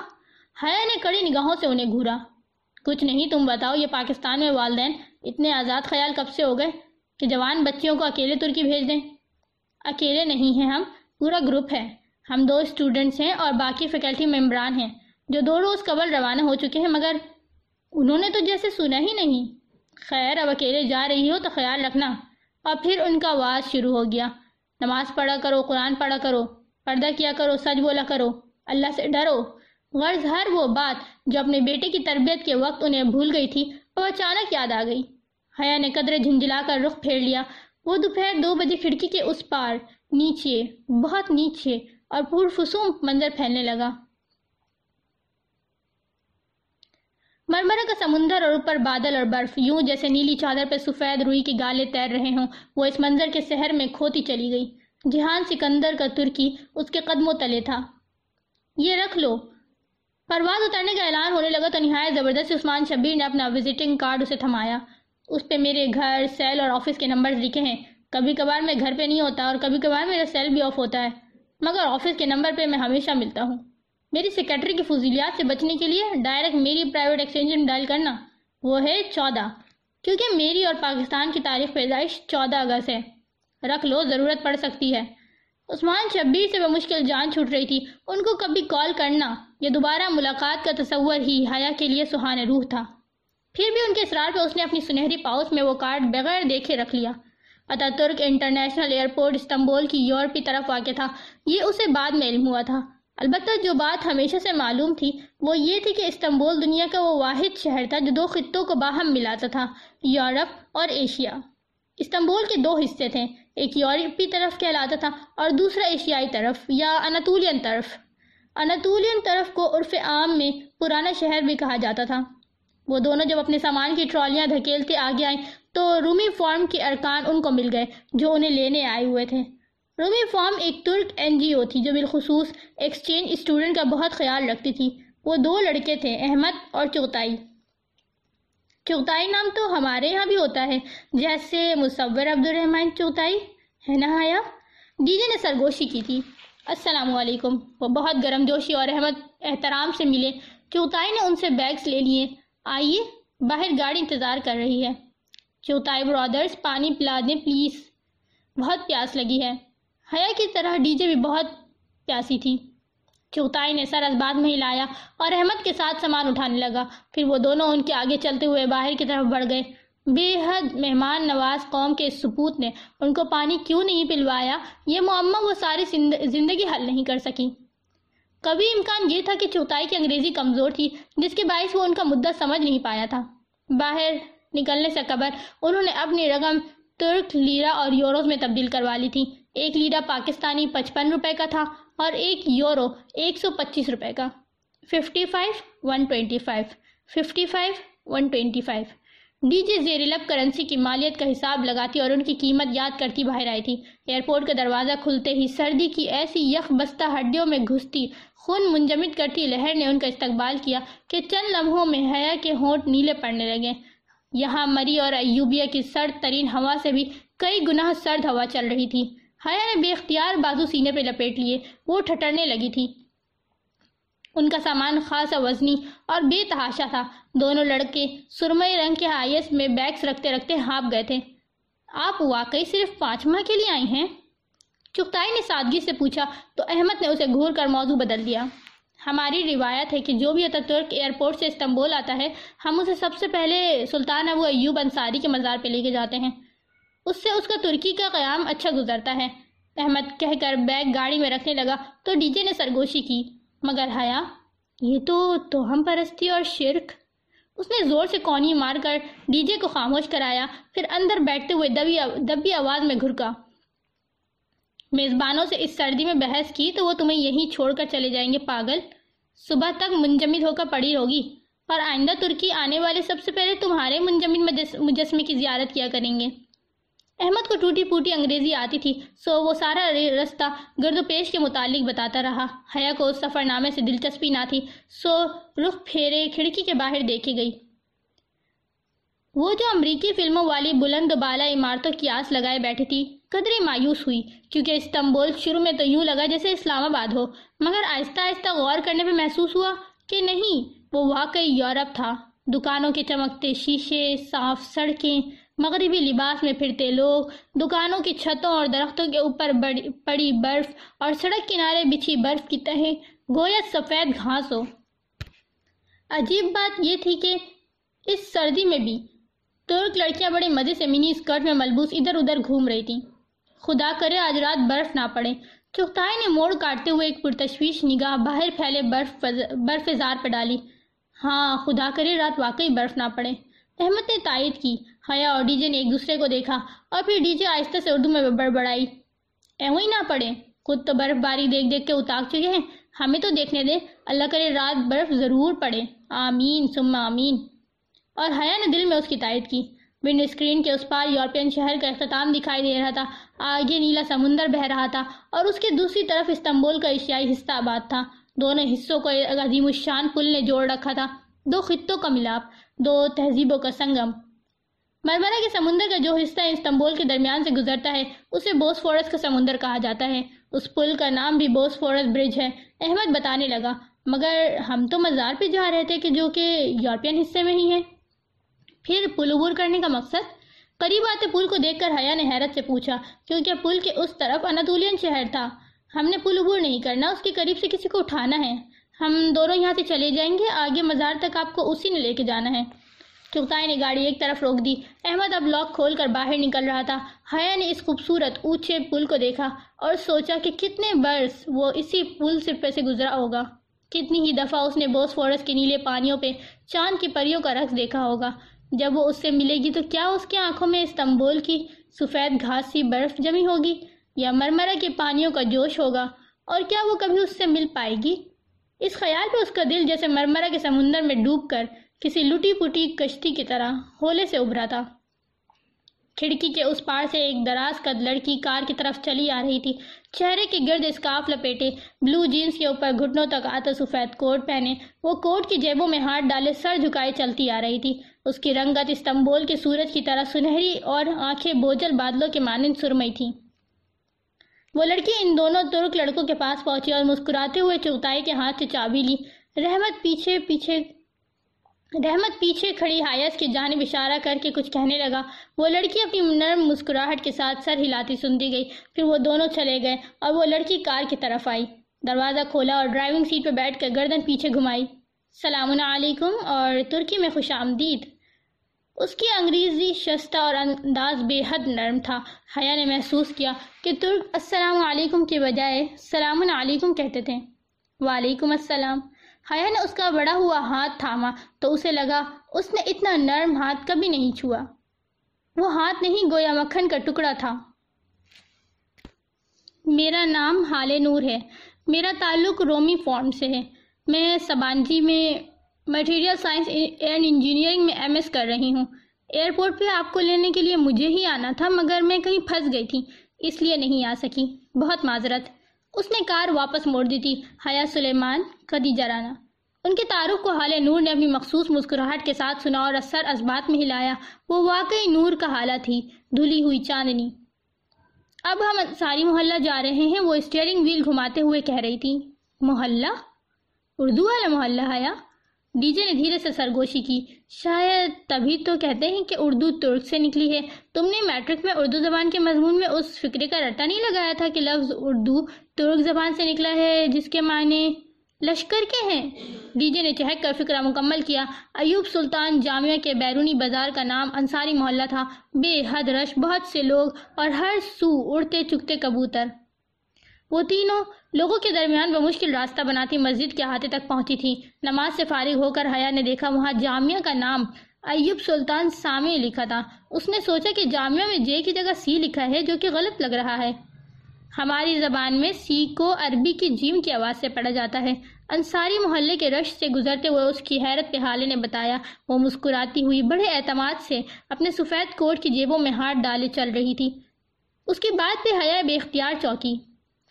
حیا نے کڑی نگاہوں سے انہیں گھورا۔ کچھ نہیں، تم بتاؤ، یہ پاکستان میں والدین اتنے آزاد خیال کب سے ہو گئے کہ جوان بچیوں کو اکیلے ترکی بھیج دیں؟ اکیلے نہیں ہیں ہم، پورا گروپ ہے۔ ہم دو اسٹوڈنٹس ہیں اور باقی فیکلٹی ممبران ہیں۔ جو دو روز قبل روانہ ہو چکے ہیں، مگر انہوں نے تو جیسے سنا ہی نہیں۔ خیر، اب اکیلے جا رہی ہو تو خیال رکھنا۔ اور پھر ان کا آواز شروع ہو گیا۔ نماز پڑھا کرو، قرآن پڑھا کرو، پردہ کیا کرو، سچ بولا کرو۔ اللہ سے ڈرو۔ غرض ہر وہ بات جو اپنے بیٹے کی تربیت کے وقت انہیں بھول گئی تھی، وہ اچانک یاد آ گئی۔ حیا نے قدرے جھنجلا کر رخ پھیر لیا۔ وہ دوپہر دو بجے کھڑکی کے اس پار نیچے، بہت نیچے اور پور فسوم منظر پھیلنے لگا۔ مرمرہ کا سمندر اور اوپر بادل اور برف یوں جیسے نیلی چادر پہ سفید روئی کی گالے تیر رہے ہوں، وہ اس منظر کے سحر میں کھوتی چلی گئی۔ جہان سکندر کا ترکی اس کے قدموں تلے تھا۔ یہ رکھ لو۔ پرواز اترنے کا اعلان ہونے لگا تو نہایت زبردست عثمان شبیر نے اپنا وزٹنگ کارڈ اسے تھمایا۔ اس پہ میرے گھر، سیل اور آفس کے نمبر لکھے ہیں۔ کبھی کبھار میں گھر پہ نہیں ہوتا اور کبھی کبھار میرا سیل بھی آف ہوتا ہے۔ مگر آفس کے نمبر پہ میں ہمیشہ ملتا ہوں۔ میری سیکرٹری کی فضیلیات سے بچنے کے لیے ڈائریکٹ میری پرائیویٹ ایکسچینج میں ڈائل کرنا، وہ ہے چودہ۔ کیونکہ میری اور پاکستان کی تاریخ پیدائش چودہ اگست ہے۔ رکھ لو، ضرورت پڑ سکتی ہے۔ عثمان شبیر سے وہ مشکل جان چھوٹ رہی تھی۔ ان کو کبھی کال کرنا یا دوبارہ ملاقات کا تصور ہی حیا کے لیے سہانے روح تھا۔ پھر بھی ان کے اصرار پہ اس نے اپنی سنہری پاؤس میں وہ کارڈ بغیر دیکھے رکھ لیا۔ اتا ترک انٹرنیشنل ایئرپورٹ استنبول کی یورپی طرف واقع تھا۔ یہ اسے بعد میں علم ہوا تھا۔ البتہ جو بات ہمیشہ سے معلوم تھی وہ یہ تھی کہ استنبول دنیا کا وہ واحد شہر تھا جو دو خطوں کو باہم ملاتا تھا، یورپ اور ایشیا۔ استنبول کے دو حصے تھے، ایک یورپی طرف کہلاتا تھا اور دوسرا ایشیائی طرف یا اناتولین طرف۔ اناتولین طرف کو عرف عام میں پرانا شہر بھی کہا جاتا تھا۔ وہ دونوں جب اپنے سامان کی ٹرالیاں دھکیلتے آگے آئیں تو رومی فارم کے ارکان ان کو مل گئے جو انہیں لینے آئے ہوئے تھے۔ رومی فارم ایک ترک این جی او تھی جو بالخصوص ایکسچینج اسٹوڈنٹ کا بہت خیال رکھتی تھی۔ وہ دو لڑکے تھے، احمد اور چغتائی۔ چغتائی نام تو ہمارے یہاں بھی ہوتا ہے، جیسے مصور عبد الرحمن چغتائی، ہے نا آیا؟ ڈی جے نے سرگوشی کی تھی۔ السلام علیکم۔ وہ بہت گرم جوشی اور احمد احترام سے ملے۔ چغتائی نے ان سے بیگز لے لیے۔ آئیے، باہر گاڑی انتظار کر رہی ہے۔ چوتائی برادرز، پانی پلا دیں، پلیز۔ بہت پیاس لگی ہے۔ حیا کی طرح ڈی جے بھی بہت پیاسی تھی۔ چوتائی نے سر اسباد میں ہلایا اور احمد کے ساتھ سامان اٹھانے لگا۔ پھر وہ دونوں ان کے آگے چلتے ہوئے باہر کی طرف بڑھ گئے۔ بے حد مہمان نواز قوم کے سپوت نے ان کو پانی کیوں نہیں پلوایا؟ یہ معمہ وہ ساری زندگی حل نہیں کر سکی۔ کبھی امکان یہ تھا کہ چوتائی کی انگریزی کمزور تھی، جس کے باعث وہ ان کا مدعا سمجھ نہیں پایا تھا۔ باہر نکلنے سے قبر انہوں نے اپنی رقم ترک لیرا اور یوروز میں تبدیل کروا لی تھی۔ ایک لیرا پاکستانی پچپن روپے کا تھا اور ایک یورو ایک سو پچیس روپے کا۔ Fifty five one twenty five fifty five one twenty five D J زیر لب کرنسی کی مالیت کا حساب لگاتی اور ان کی قیمت یاد کرتی باہر آئی تھی۔ ایئرپورٹ کا دروازہ کھلتے ہی سردی کی ایسی یخ بستہ ہڈیوں میں گھستی خون منجمد کرتی لہر نے ان کا استقبال کیا کہ چند لمحوں میں حیا کے ہونٹ نیلے پڑنے لگے۔ یہاں مری اور ایوبیا کی سرد ترین ہوا سے بھی کئی گناہ سرد ہوا چل رہی تھی۔ حیا نے بے اختیار بازو سینے پہ لپیٹ لیے، وہ ٹھٹرنے لگی تھی۔ ان کا سامان خاصا وزنی اور بے تحاشا تھا۔ دونوں لڑکے سرمئی رنگ کے آئیس میں بیگس رکھتے رکھتے ہانپ گئے تھے۔ آپ واقعی صرف پانچ ماہ کے لیے آئی ہیں؟ چکتائی نے سادگی سے پوچھا، تو احمد نے اسے گھور کر موضوع بدل دیا۔ ہماری روایت ہے کہ جو بھی اتر ترک ایئرپورٹ سے استنبول آتا ہے، ہم اسے سب سے پہلے سلطان ابو ایوب انصاری کے مزار پہ لے کے جاتے ہیں۔ اس سے اس کا ترکی کا قیام اچھا گزرتا ہے۔ احمد کہہ کر بیگ گاڑی میں رکھنے لگا تو ڈی جے نے سرگوشی کی۔ مگر حیا، یہ تو توہم پرستی اور شرک۔ اس نے زور سے کونی مار کر ڈی جے کو خاموش کرایا، پھر اندر بیٹھتے ہوئے دبی آواز میں گھرکا میزبانوں سے اس سردی میں بحث کی تو وہ تمہیں یہیں چھوڑ کر چلے جائیں گے، پاگل۔ صبح تک منجمد ہو کر پڑی ہوگی۔ اور آئندہ ترکی آنے والے سب سے پہلے تمہارے منجمد مجسمے کی زیارت کیا کریں گے۔ احمد کو ٹوٹی پوٹی انگریزی آتی تھی، سو وہ سارا رستہ گرد و پیش کے متعلق بتاتا رہا۔ حیا کو اس سفر نامے سے دلچسپی نہ تھی، سو رخ پھیرے کھڑکی کے باہر دیکھی گئی۔ وہ جو امریکی فلموں والی بلند بالا عمارتوں کی آس لگائے بیٹھی تھی، قدرے مایوس ہوئی، کیونکہ استنبول شروع میں تو یوں لگا جیسے اسلام آباد ہو، مگر آہستہ آہستہ غور کرنے پہ محسوس ہوا کہ نہیں، وہ واقعی یورپ تھا۔ دکانوں کے چمکتے شیشے، صاف سڑکیں مغربی لباس میں پھرتے لوگ، دکانوں کی چھتوں اور درختوں کے اوپر پڑی برف اور سڑک کنارے بچھی برف کی تہیں گویا سفید گھاس ہو عجیب بات یہ تھی کہ اس سردی میں بھی ترک لڑکیاں بڑے مزے سے منی اسکرٹ میں ملبوس ادھر ادھر گھوم رہی تھیں۔ خدا کرے آج رات برف نہ پڑے۔ چختائی نے موڑ کاٹتے ہوئے ایک پرتشویش نگاہ باہر پھیلے برف برف زار پہ ڈالی۔ ہاں خدا کرے رات واقعی برف نہ پڑے۔ احمد نے تائید کی۔ حیا اور ڈی جے نے ایک دوسرے کو دیکھا اور پھر ڈی جے آہستہ سے اردو میں بڑبڑائی۔ ایوئی نہ پڑے خود تو برف باری دیکھ دیکھ کے اتاک چکے ہیں۔ ہمیں تو دیکھنے دے۔ اللہ کرے رات برف ضرور پڑے۔ آمین، ثم آمین۔ اور حیا نے دل میں اس کی تائید کی۔ ونڈ اسکرین کے اس پار یورپین شہر کا اختتام دکھائی دے رہا تھا۔ آگے نیلا سمندر بہ رہا تھا اور اس کے دوسری طرف استنبول کا ایشیائی حصہ آباد تھا۔ دونوں حصوں کو عظیم الشان پل نے جوڑ رکھا تھا۔ دو خطوں کا ملاپ۔ دو تہذیبوں کا سنگم۔ مرمرہ کے سمندر کا جو حصہ استنبول کے درمیان سے گزرتا ہے، اسے بوس فورس کا سمندر کہا جاتا ہے۔ اس پل کا نام بھی بوس فورس برج ہے۔ احمد بتانے لگا، مگر ہم تو مزار پہ جا رہے تھے کہ جو کہ یورپین حصے میں ہی ہے پھر پل عبور کرنے کا مقصد؟ قریب آتے پل کو دیکھ کر حیا نے حیرت سے پوچھا کیونکہ پل کے اس طرف اناتولین شہر تھا؟ ہم نے پل عبور نہیں کرنا، اس کے قریب سے کسی کو اٹھانا ہے۔ ہم دونوں یہاں سے چلے جائیں گے۔ آگے مزار تک آپ کو اسی نے لے کے جانا ہے۔ چغتائی نے گاڑی ایک طرف روک دی۔ احمد اب لاک کھول کر باہر نکل رہا تھا۔ حیا نے اس خوبصورت اونچے پل کو دیکھا اور سوچا کہ کتنے برس وہ اسی پل سے پہ سے گزرا ہوگا۔ کتنی ہی دفعہ اس نے بوس فورس کے نیلے پانیوں پہ چاند کی پریوں کا رقص دیکھا ہوگا۔ جب وہ اس سے ملے گی تو کیا اس کے آنکھوں میں استنبول کی سفید گھاس سی برف جمی ہوگی یا مرمرہ کے پانیوں کا جوش ہوگا اور کیا وہ کبھی اس سے مل پائے گی؟ اس خیال پہ اس کا دل جیسے مرمرہ کے سمندر میں ڈوب کر کسی لٹی پٹی کشتی کی طرح ہولے سے ابھرا تھا۔ کھڑکی کے اس پار سے ایک دراز قد لڑکی کار کی طرف چلی آ رہی تھی۔ چہرے کے گرد اسکارف لپیٹے، بلو جینس کے اوپر گھٹنوں تک آتا سفید کوٹ پہنے، وہ کوٹ کی جیبوں میں ہاتھ ڈالے سر جھکائے چلتی آ رہی تھی۔ اس کی رنگت استنبول کے سورج کی طرح سنہری اور آنکھیں بوجھل بادلوں کے مانند سرمئی تھی وہ لڑکی ان دونوں ترک لڑکوں کے پاس پہنچی اور مسکراتے ہوئے چوتائی کے ہاتھ سے چابی لی۔ رحمت پیچھے پیچھے، رحمت پیچھے کھڑی حیاس کی جانب اشارہ کر کے کچھ کہنے لگا۔ وہ لڑکی اپنی نرم مسکراہٹ کے ساتھ سر ہلاتی سنتی گئی، پھر وہ دونوں چلے گئے اور وہ لڑکی کار کی طرف آئی۔ دروازہ کھولا اور ڈرائیونگ سیٹ پہ بیٹھ کر گردن پیچھے گھمائی۔ سلام علیکم اور ترکی میں خوش آمدید۔ اس کی انگریزی شستہ اور انداز بے حد نرم تھا۔ حیا نے محسوس کیا کہ ترک السلام علیکم کے بجائے سلام علیکم کہتے تھے۔ وعلیکم السلام۔ حیا نے اس کا بڑا ہوا ہاتھ تھاما تو اسے لگا اس نے اتنا نرم ہاتھ کبھی نہیں چھوا۔ وہ ہاتھ نہیں، گویا مکھن کا ٹکڑا تھا۔ میرا نام حال نور ہے۔ میرا تعلق رومی فارم سے ہے۔ میں سبانجی میں مٹیریل سائنس اینڈ انجینئرنگ میں ایم ایس کر رہی ہوں۔ ایئرپورٹ پہ آپ کو لینے کے لیے مجھے ہی آنا تھا، مگر میں کہیں پھنس گئی تھی، اس لیے نہیں آ سکی۔ بہت معذرت۔ اس نے کار واپس موڑ دی تھی، حیا سلیمان، خدیجہ رانا۔ ان کے تعارف کو حال نور نے اپنی مخصوص مسکراہٹ کے ساتھ سنا اور اثر اسبات میں ہلایا۔ وہ واقعی نور کا حالہ تھی، دھلی ہوئی چاندنی۔ اب ہم ساری محلہ جا رہے ہیں، وہ اسٹیئرنگ ویل گھماتے ہوئے کہہ رہی تھی، محلہ؟ اردو والا محلہ، حیا؟ ڈی جے نے دھیرے سے سرگوشی کی۔ شاید تبھی تو کہتے ہیں کہ اردو ترک سے نکلی ہے۔ تم نے میٹرک میں اردو زبان کے مضمون میں اس فکرے کا رٹا نہیں لگایا تھا کہ لفظ اردو ترک زبان سے نکلا ہے، جس کے معنی لشکر کے ہیں۔ ڈی جے نے چہک کر فکرہ مکمل کیا۔ ایوب سلطان جامعہ کے بیرونی بازار کا نام انصاری محلہ تھا۔ بے حد رش، بہت سے لوگ اور ہر سو اڑتے چکتے کبوتر۔ وہ تینوں لوگوں کے درمیان وہ مشکل راستہ بناتی، مسجد کے ہاتھے تک پہنچی تھی نماز سے فارغ ہو کر حیا نے دیکھا، وہاں جامعہ کا نام ایوب سلطان سامع لکھا تھا۔ اس نے سوچا کہ جامعہ میں جے کی جگہ سی لکھا ہے جو کہ غلط لگ رہا ہے۔ ہماری زبان میں سی کو عربی کی جیم کی آواز سے پڑھا جاتا ہے۔ انصاری محلے کے رش سے گزرتے ہوئے اس کی حیرت پہ حالے نے بتایا، وہ مسکراتی ہوئی بڑے اعتماد سے اپنے سفید کوٹ کی جیبوں میں ہاتھ ڈالے چل رہی تھی۔ اس کی بات پہ حیا بے اختیار چوکی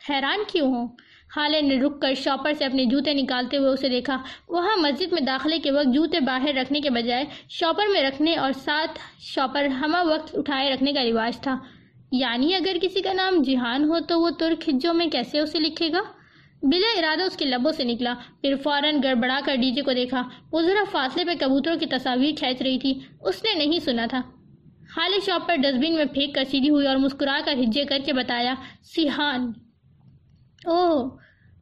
حیران کیوں ہوں؟ خالد نے رک کر شاپر سے اپنے جوتے نکالتے ہوئے اسے دیکھا۔ وہاں مسجد میں داخلے کے وقت جوتے باہر رکھنے کے بجائے شاپر میں رکھنے اور ساتھ شاپر ہمہ وقت اٹھائے رکھنے کا رواج تھا۔ یعنی اگر کسی کا نام جہان ہو تو وہ ترک ہجوں میں کیسے اسے لکھے گا؟ بلا ارادہ اس کے لبوں سے نکلا۔ پھر فوراً گڑبڑا کر ڈی جے کو دیکھا۔ وہ ذرا فاصلے پہ کبوتروں کی تصاویر کھینچ رہی تھی۔ اس نے نہیں سنا تھا۔ خالی شاپ پر ڈسٹبن میں پھینک کر سیدھی ہوئی اور مسکرا کر ہجے کر کے بتایا سیحان اوہ،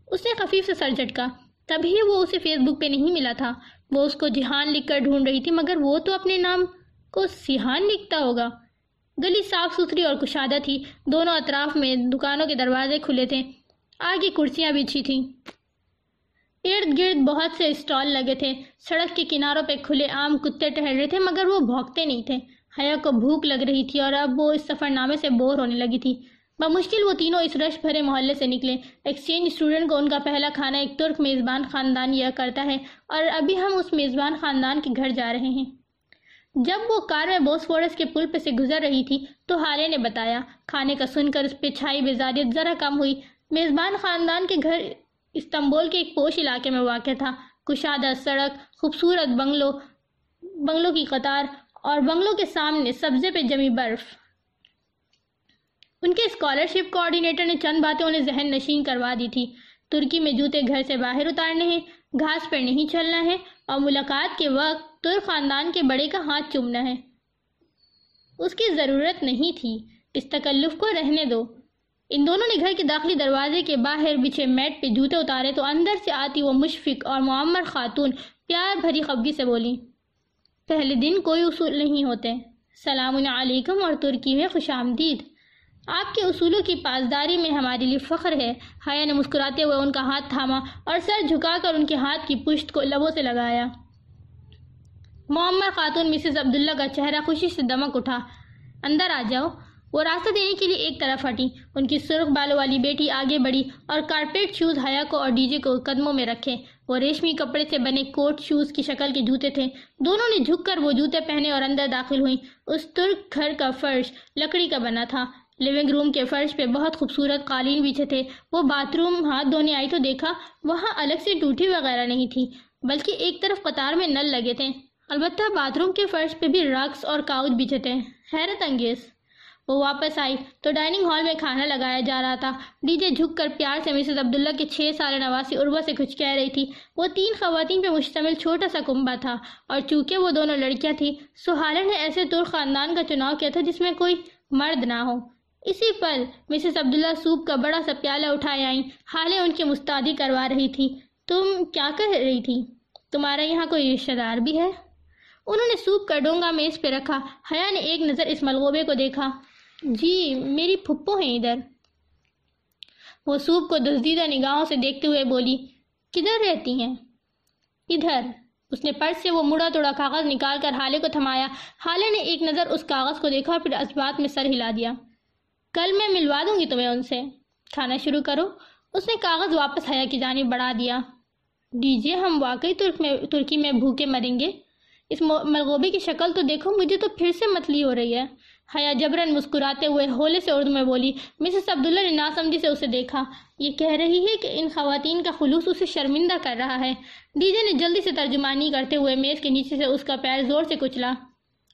اس نے خفیف سے سر جھٹکا۔ تبھی وہ اسے فیس بک پہ نہیں ملا تھا۔ وہ اس کو جہان لکھ کر ڈھونڈ رہی تھی، مگر وہ تو اپنے نام کو سیحان لکھتا ہوگا۔ گلی صاف ستھری اور کشادہ تھی۔ دونوں اطراف میں دکانوں کے دروازے کھلے تھے۔ آگے کرسیاں بچھی تھیں۔ ارد گرد بہت سے اسٹال لگے تھے۔ سڑک کے کناروں پہ کھلے عام کتے ٹہل رہے تھے، مگر وہ بھوکتے نہیں تھے۔ حیا کو بھوک لگ رہی تھی اور اب وہ اس سفر نامے سے بور ہونے لگی تھی۔ بمشکل وہ تینوں اس رش بھرے محلے سے نکلے۔ ایکسچینج اسٹوڈنٹ کو ان کا پہلا کھانا ایک ترک میزبان خاندان یہ کرتا ہے اور ابھی ہم اس میزبان خاندان کے گھر جا رہے ہیں۔ جب وہ کار میں بوس فورس کے پل پہ سے گزر رہی تھی تو حالے نے بتایا، کھانے کا سن کر اس پہ چھائی بیزاریت ذرا کم ہوئی۔ میزبان خاندان کے گھر استنبول کے ایک پوش علاقے میں واقع تھا۔ کشادہ سڑک، خوبصورت بنگلو بنگلو کی قطار اور بنگلو کے سامنے سبزے پہ جمی برف۔ ان کے اسکالرشپ کوارڈینیٹر نے چند باتیں انہیں ذہن نشین کروا دی تھی ترکی میں جوتے گھر سے باہر اتارنے ہیں، گھاس پر نہیں چلنا ہے اور ملاقات کے وقت ترک خاندان کے بڑے کا ہاتھ چومنا ہے۔ اس کی ضرورت نہیں تھی۔ اس تکلف کو رہنے دو۔ ان دونوں نے گھر کے داخلی دروازے کے باہر بچھے میٹ پہ جوتے اتارے تو اندر سے آتی وہ مشفق اور معمر خاتون پیار بھری خبگی سے بولی، پہلے دن کوئی اصول نہیں ہوتے۔ سلام علیکم اور ترکی میں خوش آمدید۔ آپ کے اصولوں کی پاسداری میں ہمارے لیے فخر ہے۔ حیا نے مسکراتے ہوئے ان کا ہاتھ تھاما اور سر جھکا کر ان کے ہاتھ کی پشت کو لبوں سے لگایا۔ معمر خاتون مسز عبداللہ کا چہرہ خوشی سے دمک اٹھا۔ اندر آ جاؤ۔ وہ راستہ دینے کے لیے ایک طرف ہٹی۔ ان کی سرخ بالوں والی بیٹی آگے بڑھی اور کارپیٹ شوز حیا کو اور ڈی جے کو قدموں میں رکھے۔ وہ ریشمی کپڑے سے بنے کوٹ شوز کی شکل کے جوتے تھے۔ دونوں نے جھک کر وہ جوتے پہنے اور اندر داخل ہوئیں۔ اس ترک گھر کا فرش لکڑی کا بنا تھا۔ لیونگ روم کے فرش پہ بہت خوبصورت قالین بیچے تھے۔ وہ باتھ روم ہاتھ دھونے آئی تو دیکھا وہاں الگ سے ٹوٹی وغیرہ نہیں تھی، بلکہ ایک طرف قطار میں نل لگے تھے۔ البتہ باتھ روم کے فرش پہ بھی رقص اور کاؤچ بیچے تھے۔ حیرت انگیز۔ وہ واپس آئی تو ڈائننگ ہال میں کھانا لگایا جا رہا تھا۔ ڈی جے جھک کر پیار سے مسز عبداللہ کے چھ سال نواسی عربہ سے کچھ کہہ رہی تھی۔ وہ تین خواتین پہ مشتمل چھوٹا سا کنبا تھا اور چونکہ وہ دونوں لڑکیاں تھیں، سہالہ نے ایسے طور خاندان کا چناؤ کیا تھا جس میں کوئی مرد نہ ہو۔ اسی پل مسز عبداللہ سوپ کا بڑا سا پیالہ اٹھائے آئیں۔ حالے ان کے مستعدی کروا رہی تھی۔ تم کیا کہہ رہی تھی؟ تمہارا یہاں کوئی رشتہ دار بھی ہے؟ انہوں نے سوپ کا ڈونگا میز پہ رکھا۔ حیا نے ایک نظر اس ملغوبے کو دیکھا۔ جی میری پھپھو ہیں ادھر۔ وہ سوپ کو دزدیدہ نگاہوں سے دیکھتے ہوئے بولی، کدھر رہتی ہیں؟ ادھر۔ اس نے پرس سے وہ مڑا توڑا کاغذ نکال کر حالے کو تھمایا۔ حالے نے ایک نظر اس کاغذ کو دیکھا پھر اسبات میں سر ہلا دیا۔ کل میں ملوا دوں گی تمہیں ان سے۔ کھانا شروع کرو۔ اس نے کاغذ واپس حیا کی جانب بڑھا دیا۔ ڈیجیے ہم واقعی ترک میں ترکی میں بھوکے مریں گے۔ اس ملغوبے کی شکل تو دیکھو، مجھے تو پھر سے متلی ہو رہی ہے۔ حیا جبرن مسکراتے ہوئے ہولے سے اردو میں بولی، مسز عبداللہ نے ناسمجھی سے اسے دیکھا۔ یہ کہہ رہی ہے کہ ان خواتین کا خلوص اسے شرمندہ کر رہا ہے۔ ڈی جے نے جلدی سے ترجمانی کرتے ہوئے میز کے نیچے سے اس کا پیر زور سے کچلا۔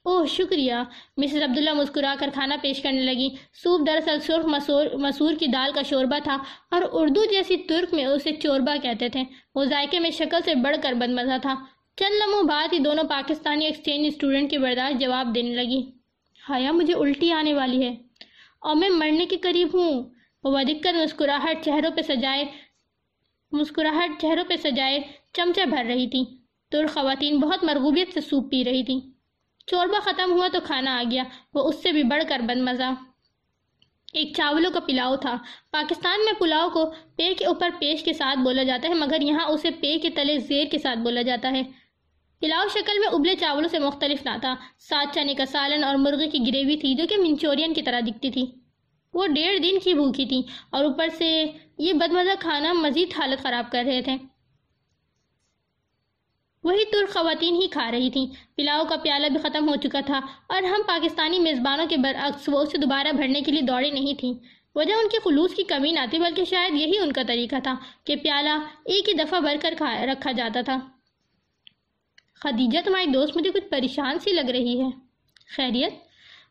اوہ، شکریہ۔ مسز عبداللہ مسکرا کر کھانا پیش کرنے لگی۔ سوپ دراصل سرخ مسور مسور کی دال کا شوربہ تھا اور اردو جیسی ترک میں اسے چوربہ کہتے تھے۔ وہ ذائقے میں شکل سے بڑھ کر بد مزہ تھا۔ چند لمحوں بعد ہی دونوں پاکستانی ایکسچینج اسٹوڈنٹ کی برداشت جواب دینے لگی۔ ہایا، مجھے الٹی آنے والی ہے۔ اور میں مرنے کے قریب ہوں۔ وہ ادھکر مسکراہٹ چہروں پہ سجائے، مسکراہٹ چہروں پہ سجائے چمچہ بھر رہی تھی۔ تر خواتین بہت مرغوبیت سے سوپ پی رہی تھی چوربہ ختم ہوا تو کھانا آ گیا، وہ اس سے بھی بڑھ کر بند مزہ۔ ایک چاولوں کا پلاؤ تھا۔ پاکستان میں پلاؤ کو پے کے اوپر پیش کے ساتھ بولا جاتا ہے، مگر یہاں اسے پے کے تلے زیر کے ساتھ بولا جاتا ہے۔ پلاؤ شکل میں ابلے چاولوں سے مختلف نہ تھا۔ سات چنے کا سالن اور مرغے کی گریوی تھی، جو کہ منچورین کی طرح دکھتی تھی۔ وہ ڈیڑھ دن کی بھوکی تھی اور اوپر سے یہ بدمزہ کھانا مزید حالت خراب کر رہے تھے۔ وہی تر خواتین ہی کھا رہی تھیں۔ پلاؤ کا پیالہ بھی ختم ہو چکا تھا اور ہم پاکستانی میزبانوں کے برعکس وہ اسے دوبارہ بھرنے کے لیے دوڑے نہیں تھیں۔ وجہ ان کے خلوص کی کمی نہ تھی، بلکہ شاید یہی ان کا طریقہ تھا کہ پیالہ ایک ہی دفعہ بھر کر رکھا جاتا تھا۔ خدیجہ، تمہاری دوست مجھے کچھ پریشان سی لگ رہی ہے۔ خیریت؟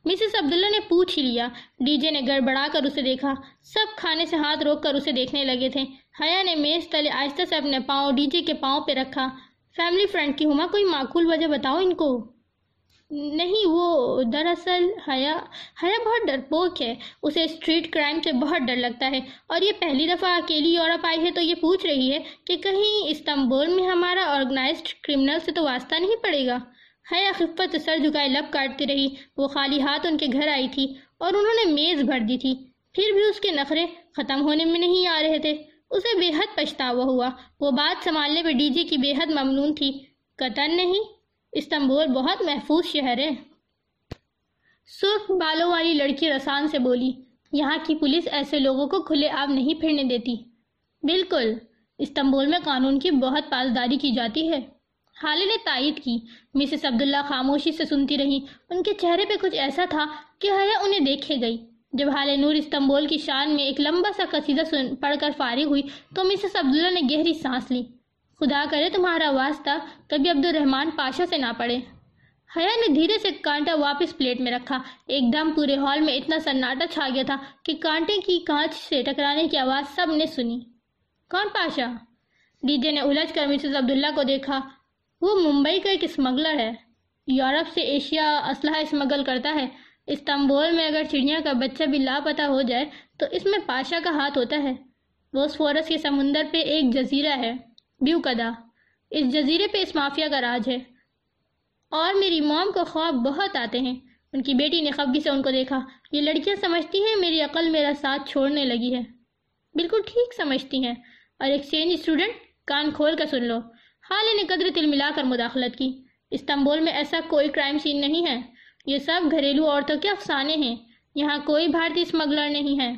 مسز عبداللہ نے پوچھ ہی لیا۔ ڈی جے نے گڑبڑا کر اسے دیکھا۔ سب کھانے سے ہاتھ روک کر اسے دیکھنے لگے تھے۔ حیا نے میز تلے آہستہ سے اپنے پاؤں ڈی جے کے پاؤں پہ رکھا۔ فیملی فرینڈ کی ہما کوئی معقول وجہ بتاؤ ان کو؟ نہیں، وہ دراصل حیا حیا بہت ڈرپوک ہے۔ اسے اسٹریٹ کرائم سے بہت ڈر لگتا ہے۔ اور یہ پہلی دفعہ اکیلی یورپ آئی ہے تو یہ پوچھ رہی ہے کہ کہیں استنبول میں ہمارا آرگنائزڈ کرمنل سے تو واسطہ نہیں پڑے گا؟ حیا خفت سر جھکائے لب کاٹتی رہی۔ وہ خالی ہاتھ ان کے گھر آئی تھی اور انہوں نے میز بھر دی تھی۔ پھر بھی اس کے نخرے ختم ہونے میں نہیں آ رہے تھے۔ اسے بے حد پچھتاوا ہوا۔ وہ بات سنبھالنے پہ ڈی جے کی بے حد ممنون تھی۔ قطن نہیں، استنبول بہت محفوظ شہر ہے۔ سرخ بالوں والی لڑکی رسان سے بولی، یہاں کی پولیس ایسے لوگوں کو کھلے آب نہیں پھرنے دیتی۔ بالکل، استنبول میں قانون کی بہت پاسداری کی جاتی ہے۔ حالے نے تائید کی۔ مسز عبداللہ خاموشی سے سنتی رہی۔ ان کے چہرے پہ کچھ ایسا تھا کہ حیا انہیں دیکھے گئی۔ جب حال نور استنبول کی شان میں ایک لمبا سا قصیدہ پڑھ کر فارغ ہوئی تو مسز عبداللہ نے گہری سانس لی۔ خدا کرے تمہارا واسطہ کبھی عبد الرحمن پاشا سے نہ پڑے حیا نے دھیرے سے کانٹا واپس پلیٹ میں رکھا۔ ایک دم پورے ہال میں اتنا سناٹا چھا گیا تھا کہ کانٹے کی کانچ سے ٹکرانے کی آواز سب نے سنی۔ کون پاشا؟ ڈی جے نے الجھ کر مسز عبداللہ کو دیکھا۔ وہ ممبئی کا ایک اسمگلر ہے۔ یورپ سے ایشیا اسلحہ اسمگل کرتا ہے۔ استنبول میں اگر چڑیا کا بچہ بھی لاپتہ ہو جائے تو اس میں پاشا کا ہاتھ ہوتا ہے۔ فورس کے سمندر پہ ایک جزیرہ ہے بیو کدا اس جزیرے پہ اس مافیا کا راج ہے۔ اور میری موم کو خواب بہت آتے ہیں۔ ان کی بیٹی نے خبگی سے ان کو دیکھا۔ یہ لڑکیاں سمجھتی ہیں میری عقل میرا ساتھ چھوڑنے لگی ہے۔ بالکل ٹھیک سمجھتی ہیں۔ اور ایکسچینج اسٹوڈنٹ کان کھول کر سن لو۔ حال نے قدر تل ملا کر مداخلت کی۔ استنبول میں ایسا کوئی کرائم سین نہیں ہے۔ یہ سب گھریلو عورتوں کے افسانے ہیں۔ یہاں کوئی بھارتی اسمگلر نہیں ہے۔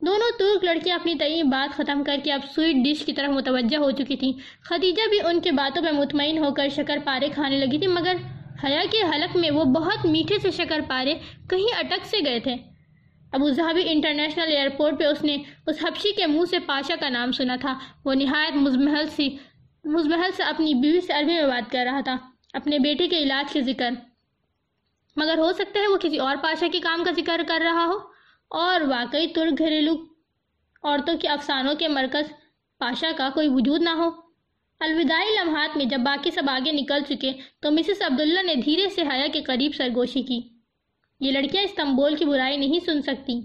دونوں ترک لڑکیاں اپنی تئی بات ختم کر کے اب سویٹ ڈش کی طرف متوجہ ہو چکی تھی خدیجہ بھی ان کے باتوں پہ مطمئن ہو کر شکر پارے کھانے لگی تھی، مگر حیا کے حلق میں وہ بہت میٹھے سے شکر پارے کہیں اٹک سے گئے تھے۔ ابو ظہبی انٹرنیشنل ایئرپورٹ پہ اس نے اس حبشی کے منہ سے پاشا کا نام سنا تھا۔ وہ نہایت مزمحل سی، مزمحل سے اپنی بیوی سے عربی میں بات کر رہا تھا۔ اپنے بیٹے کے علاج کے ذکر۔ مگر ہو سکتا ہے وہ کسی اور پاشا کے کام کا ذکر کر رہا ہو۔ اور واقعی ترک گھریلو عورتوں کے افسانوں کے مرکز پاشا کا کوئی وجود نہ ہو۔ الوداعی لمحات میں جب باقی سب آگے نکل چکے تو مسز عبداللہ نے دھیرے سے حیا کے قریب سرگوشی کی۔ یہ لڑکیاں استنبول کی برائی نہیں سن سکتی۔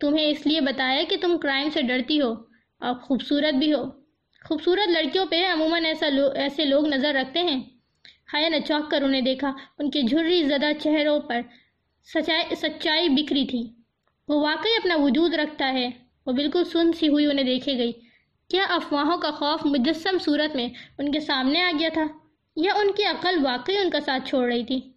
تمہیں اس لیے بتایا کہ تم کرائم سے ڈرتی ہو اور خوبصورت بھی ہو۔ خوبصورت لڑکیوں پہ عموماً ایسا لو ایسے لوگ نظر رکھتے ہیں۔ حیا نے چوک کر انہیں دیکھا۔ ان کے جھری زدہ چہروں پر سچائی سچائی بکھری تھی۔ وہ واقعی اپنا وجود رکھتا ہے۔ وہ بالکل سن سی ہوئی انہیں دیکھے گئی۔ کیا افواہوں کا خوف مجسم صورت میں ان کے سامنے آ گیا تھا؟ یا ان کی عقل واقعی ان کا ساتھ چھوڑ رہی تھی؟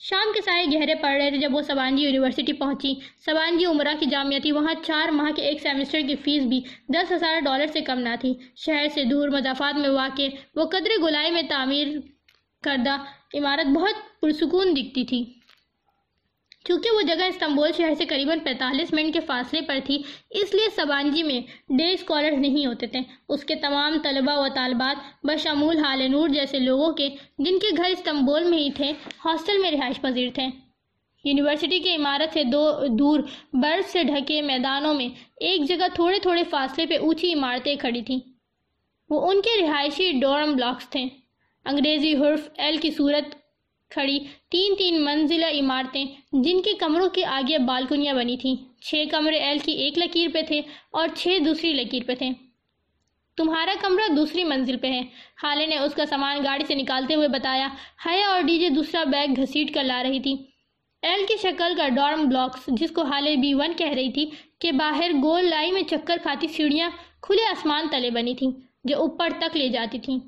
شام کے سائے گہرے پڑ رہے تھے جب وہ سوانجی یونیورسٹی پہنچی۔ سوانجی عمرہ کی جامعہ تھی وہاں چار ماہ کے ایک سیمسٹر کی فیس بھی دس ہزار ڈالر سے کم نہ تھی۔ شہر سے دور، مضافات میں واقع، وہ قدر گلائی میں تعمیر کردہ عمارت بہت پرسکون دکھتی تھی۔ چونکہ وہ جگہ استنبول شہر سے قریباً پینتالیس منٹ کے فاصلے پر تھی، اس لیے سبانجی میں ڈے اسکالر نہیں ہوتے تھے۔ اس کے تمام طلبہ و طالبات بشمول حال نور جیسے لوگوں کے، جن کے گھر استنبول میں ہی تھے، ہاسٹل میں رہائش پذیر تھے۔ یونیورسٹی کی عمارت سے دو دور برف سے ڈھکے میدانوں میں ایک جگہ تھوڑے تھوڑے فاصلے پہ اونچی عمارتیں کھڑی تھیں۔ وہ ان کے رہائشی ڈورم بلاکس تھے۔ انگریزی حرف ایل کی صورت کھڑی تین تین منزلہ عمارتیں جن کے کمروں کے آگے بالکنیاں بنی تھیں۔ چھ کمرے ایل کی ایک لکیر پہ تھے اور چھ دوسری لکیر پہ تھے۔ تمہارا کمرہ دوسری منزل پہ ہے۔ حالے نے اس کا سامان گاڑی سے نکالتے ہوئے بتایا، ہیا اور ڈی جے دوسرا بیگ گھسیٹ کر لا رہی تھی۔ ایل کی شکل کا ڈارم بلاکس، جس کو حالے بی ون کہہ رہی تھی کہ باہر گول لائی میں چکر کھاتی سیڑھیاں کھلے آسمان تلے بنی تھیں جو اوپر تک لے جاتی تھیں۔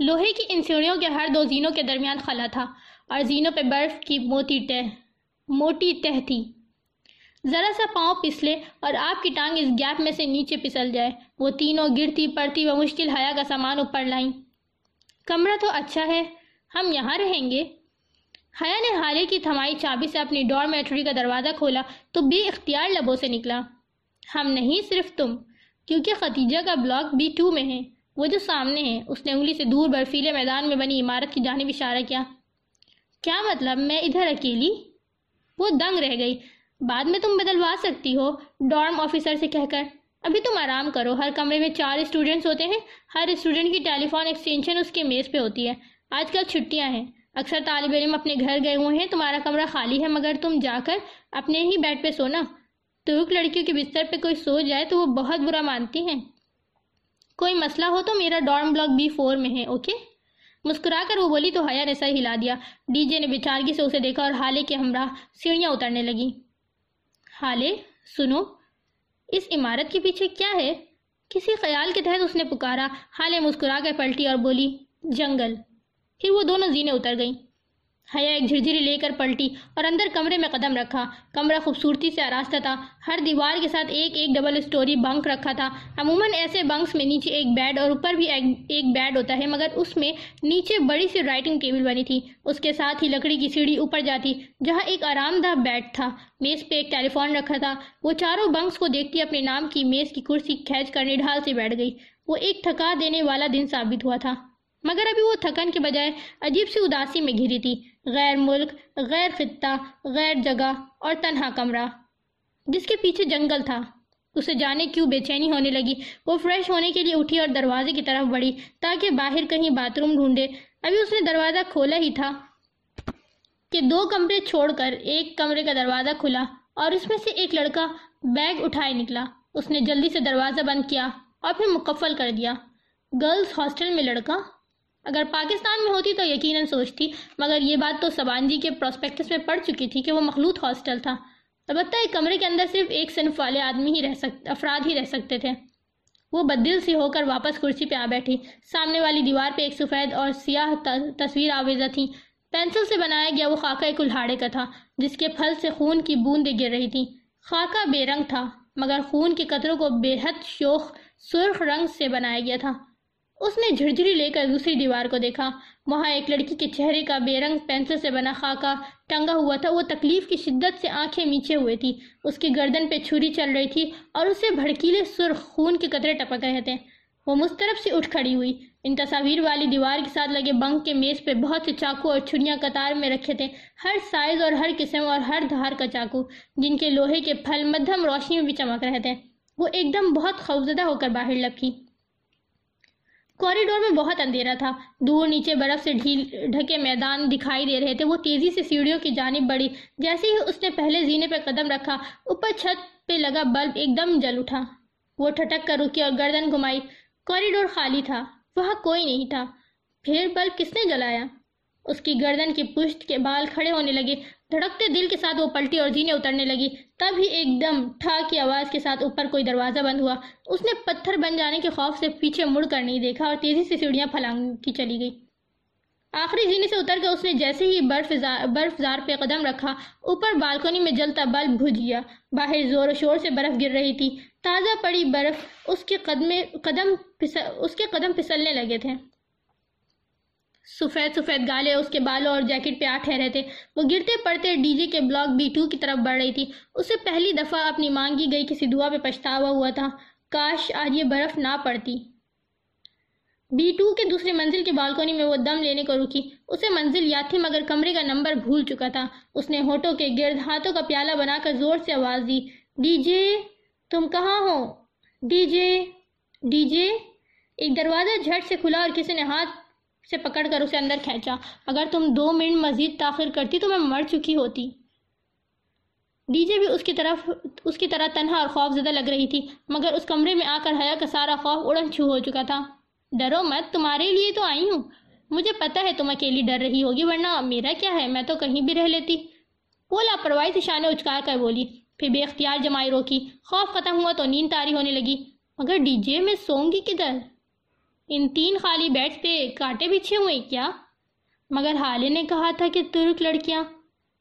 لوہے کی ان سیڑھیوں کے ہر دو زینوں کے درمیان خلا تھا اور زینوں پہ برف کی موتی تہ موٹی تہ تھی۔ ذرا سا پاؤں پسلے اور آپ کی ٹانگ اس گیپ میں سے نیچے پسل جائے۔ وہ تینوں گرتی پڑتی و مشکل حیا کا سامان اوپر لائیں۔ کمرہ تو اچھا ہے، ہم یہاں رہیں گے۔ حیا نے حالے کی تھمائی چابی سے اپنی ڈور میٹری کا دروازہ کھولا تو بے اختیار لبوں سے نکلا۔ ہم نہیں، صرف تم، کیونکہ ختیجہ کا بلاک بی ٹو میں ہے۔ وہ جو سامنے ہے اس نے انگلی سے دور برفیلے میدان میں بنی عمارت کی جانب اشارہ کیا۔ کیا مطلب میں ادھر اکیلی؟ وہ دنگ رہ گئی۔ بعد میں تم بدلوا سکتی ہو ڈارم آفیسر سے کہہ کر۔ ابھی تم آرام کرو۔ ہر کمرے میں چار اسٹوڈنٹس ہوتے ہیں۔ ہر اسٹوڈنٹ کی ٹیلی فون ایکسٹینشن اس کے میز پہ ہوتی ہے۔ آج کل چھٹیاں ہیں۔ اکثر طالب علم اپنے گھر گئے ہوئے ہیں۔ تمہارا کمرہ خالی ہے، مگر تم جا کر اپنے ہی بیڈ پہ سونا۔ ترک لڑکیوں کے بستر پہ کوئی سو جائے تو وہ بہت برا مانتی ہیں۔ کوئی مسئلہ ہو تو میرا ڈارم بلاک بی فور میں ہے اوکے مسکرا کر وہ بولی تو حیا نے سر ہلا دیا۔ ڈی جے نے بچارگی سے اسے دیکھا اور حالے کے ہمراہ سیڑھیاں اترنے لگی۔ حالے، سنو، اس عمارت کے پیچھے کیا ہے؟ کسی خیال کے تحت اس نے پکارا۔ حالے مسکرا کر پلٹی اور بولی، جنگل۔ پھر وہ دونوں زینے اتر گئیں۔ حیا ایک جھرجھری لے کر پلٹی اور اندر کمرے میں قدم رکھا۔ کمرہ خوبصورتی سے آراستہ تھا۔ ہر دیوار کے ساتھ ایک ایک ڈبل سٹوری بنک رکھا تھا۔ عموماً ایسے بنکس میں نیچے ایک بیڈ اور اوپر بھی ایک بیڈ ہوتا ہے، مگر اس میں نیچے بڑی سی رائٹنگ ٹیبل بنی تھی۔ اس کے ساتھ ہی لکڑی کی سیڑھی اوپر جاتی، جہاں ایک آرام دہ بیڈ تھا۔ میز پہ ایک ٹیلی فون رکھا تھا۔ وہ چاروں بنکس کو دیکھتی اپنے نام کی میز کی کرسی کھینچ کر نڈھال سے بیٹھ گئی۔ وہ ایک تھکا دینے والا دن ثابت ہوا تھا۔ مگر ابھی وہ تھکن کے بجائے عجیب سی اداسی میں گھری تھی۔ غیر ملک، غیر خطہ، غیر جگہ اور تنہا کمرہ۔ جس کے پیچھے جنگل تھا۔ اسے جانے کیوں بے چینی ہونے لگی؟ وہ فریش ہونے کے لیے اٹھی اور دروازے کی طرف بڑھی تاکہ باہر کہیں باتھ روم ڈھونڈے۔ ابھی اس نے دروازہ کھولا ہی تھا کہ دو کمرے چھوڑ کر ایک کمرے کا دروازہ کھلا اور اس میں سے ایک لڑکا بیگ اٹھائے نکلا۔ اس نے جلدی سے دروازہ بند کیا اور پھر مکفل کر دیا۔ گرلز ہاسٹل میں لڑکا اگر پاکستان میں ہوتی تو یقیناً سوچتی، مگر یہ بات تو سبانجی کے پروسپیکٹس میں پڑ چکی تھی کہ وہ مخلوط ہاسٹل تھا۔ البتہ ایک کمرے کے اندر صرف ایک صنف والے آدمی ہی رہ سکتے افراد ہی رہ سکتے تھے۔ وہ بدل سی ہو کر واپس کرسی پہ آ بیٹھی۔ سامنے والی دیوار پہ ایک سفید اور سیاہ تصویر آویزہ تھی۔ پینسل سے بنایا گیا وہ خاکہ ایک الہاڑے کا تھا، جس کے پھل سے خون کی بوندیں گر رہی تھی۔ خاکہ بے رنگ تھا، مگر خون کے قطروں کو بے حد شوخ، سرخ رنگ سے بنایا گیا تھا۔ اس نے جھرجھری لے کر دوسری دیوار کو دیکھا۔ وہاں ایک لڑکی کے چہرے کا بے رنگ پینسل سے بنا خاکہ ٹنگا ہوا تھا، وہ تکلیف کی شدت سے آنکھیں میچے ہوئے تھی۔ اس کی گردن پہ چھری چل رہی تھی اور اسے بھڑکیلے سرخ خون کے قطرے ٹپک رہے تھے۔ وہ مسترف سے اٹھ کھڑی ہوئی۔ ان تصاویر والی دیوار کے ساتھ لگے بنک کے میز پہ بہت سے چاقو اور چھریاں قطار میں رکھے تھے۔ ہر سائز اور ہر قسم اور ہر دھار کا چاقو، جن کے لوہے کے پھل مدھم روشنی میں بھی چمک رہے تھے۔ وہ ایک دم بہت خوفزدہ ہو کر باہر لپکی۔ کوریڈور میں بہت اندھیرا تھا۔ دور نیچے برف سے ڈھیل ڈھکے میدان دکھائی دے رہے تھے۔ وہ تیزی سے سیڑھیوں کی جانب بڑھی۔ جیسے ہی اس نے پہلے زینے پہ قدم رکھا، اوپر چھت پہ لگا بلب ایک دم جل اٹھا۔ وہ ٹھٹک کر رکی اور گردن گھمائی۔ کوریڈور خالی تھا، وہاں کوئی نہیں تھا۔ پھر بلب کس نے جلایا؟ اس کی گردن کی پشت کے بال کھڑے ہونے لگے۔ دھڑکتے دل کے ساتھ وہ پلٹی اور زینے اترنے لگی۔ تب ہی ایک دم ٹھا کی آواز کے ساتھ اوپر کوئی دروازہ بند ہوا۔ اس نے پتھر بن جانے کے خوف سے پیچھے مڑ کر نہیں دیکھا اور تیزی سے سیڑھیاں پھلانگتی چلی گئی۔ آخری زینے سے اتر کے اس نے جیسے ہی برف برف زار پہ قدم رکھا، اوپر بالکنی میں جلتا بلب بھج گیا۔ باہر زور و شور سے برف گر رہی تھی۔ تازہ پڑی برف اس کے قدم قدم اس کے قدم پھسلنے لگے تھے۔ سفید سفید گالے، اس کے بالوں اور جیکٹ پہ آ ٹھہرے تھے۔ وہ گرتے پڑتے ڈی جے کے بلاک بی ٹو کی طرف بڑھ رہی تھی۔ اسے پہلی دفعہ اپنی مانگی گئی، کسی دعا پہ پچھتاوا ہوا تھا۔ کاش آج یہ برف نہ پڑتی۔ بی ٹو کے دوسری منزل کے بالکونی میں وہ دم لینے کو رکی۔ اسے منزل یاد تھی، مگر کمرے کا نمبر بھول چکا تھا۔ اس نے ہوٹوں کے گرد ہاتھوں کا پیالہ بنا کر زور سے آواز دی۔ ڈی جے، تم کہاں ہو؟ ڈی جے ڈی جے، ایک دروازہ جھٹ سے کھلا اور کسی نے ہاتھ سے پکڑ کر اسے اندر کھینچا۔ اگر تم دو منٹ مزید تاخیر کرتی تو میں مر چکی ہوتی۔ ڈی جے بھی اس کی طرف، اس کی طرح تنہا اور خوف زدہ لگ رہی تھی، مگر اس کمرے میں آ کر حیا کا سارا خوف اڑن چھو ہو چکا تھا۔ ڈرو مت، تمہارے لیے تو آئی ہوں۔ مجھے پتا ہے تم اکیلی ڈر رہی ہوگی، ورنہ میرا کیا ہے؟ میں تو کہیں بھی رہ لیتی۔ وہ لاپرواہی سے شانے اچکار کر بولی۔ پھر بے اختیار جمائی روکی۔ خوف ختم ہوا تو نیند تاری ہونے لگی۔ مگر ڈی جے میں سوں گی کدھر؟ ان تین خالی بیٹس پہ کاٹے بچھے ہوئے کیا؟ مگر حالے نے کہا تھا کہ ترک لڑکیاں۔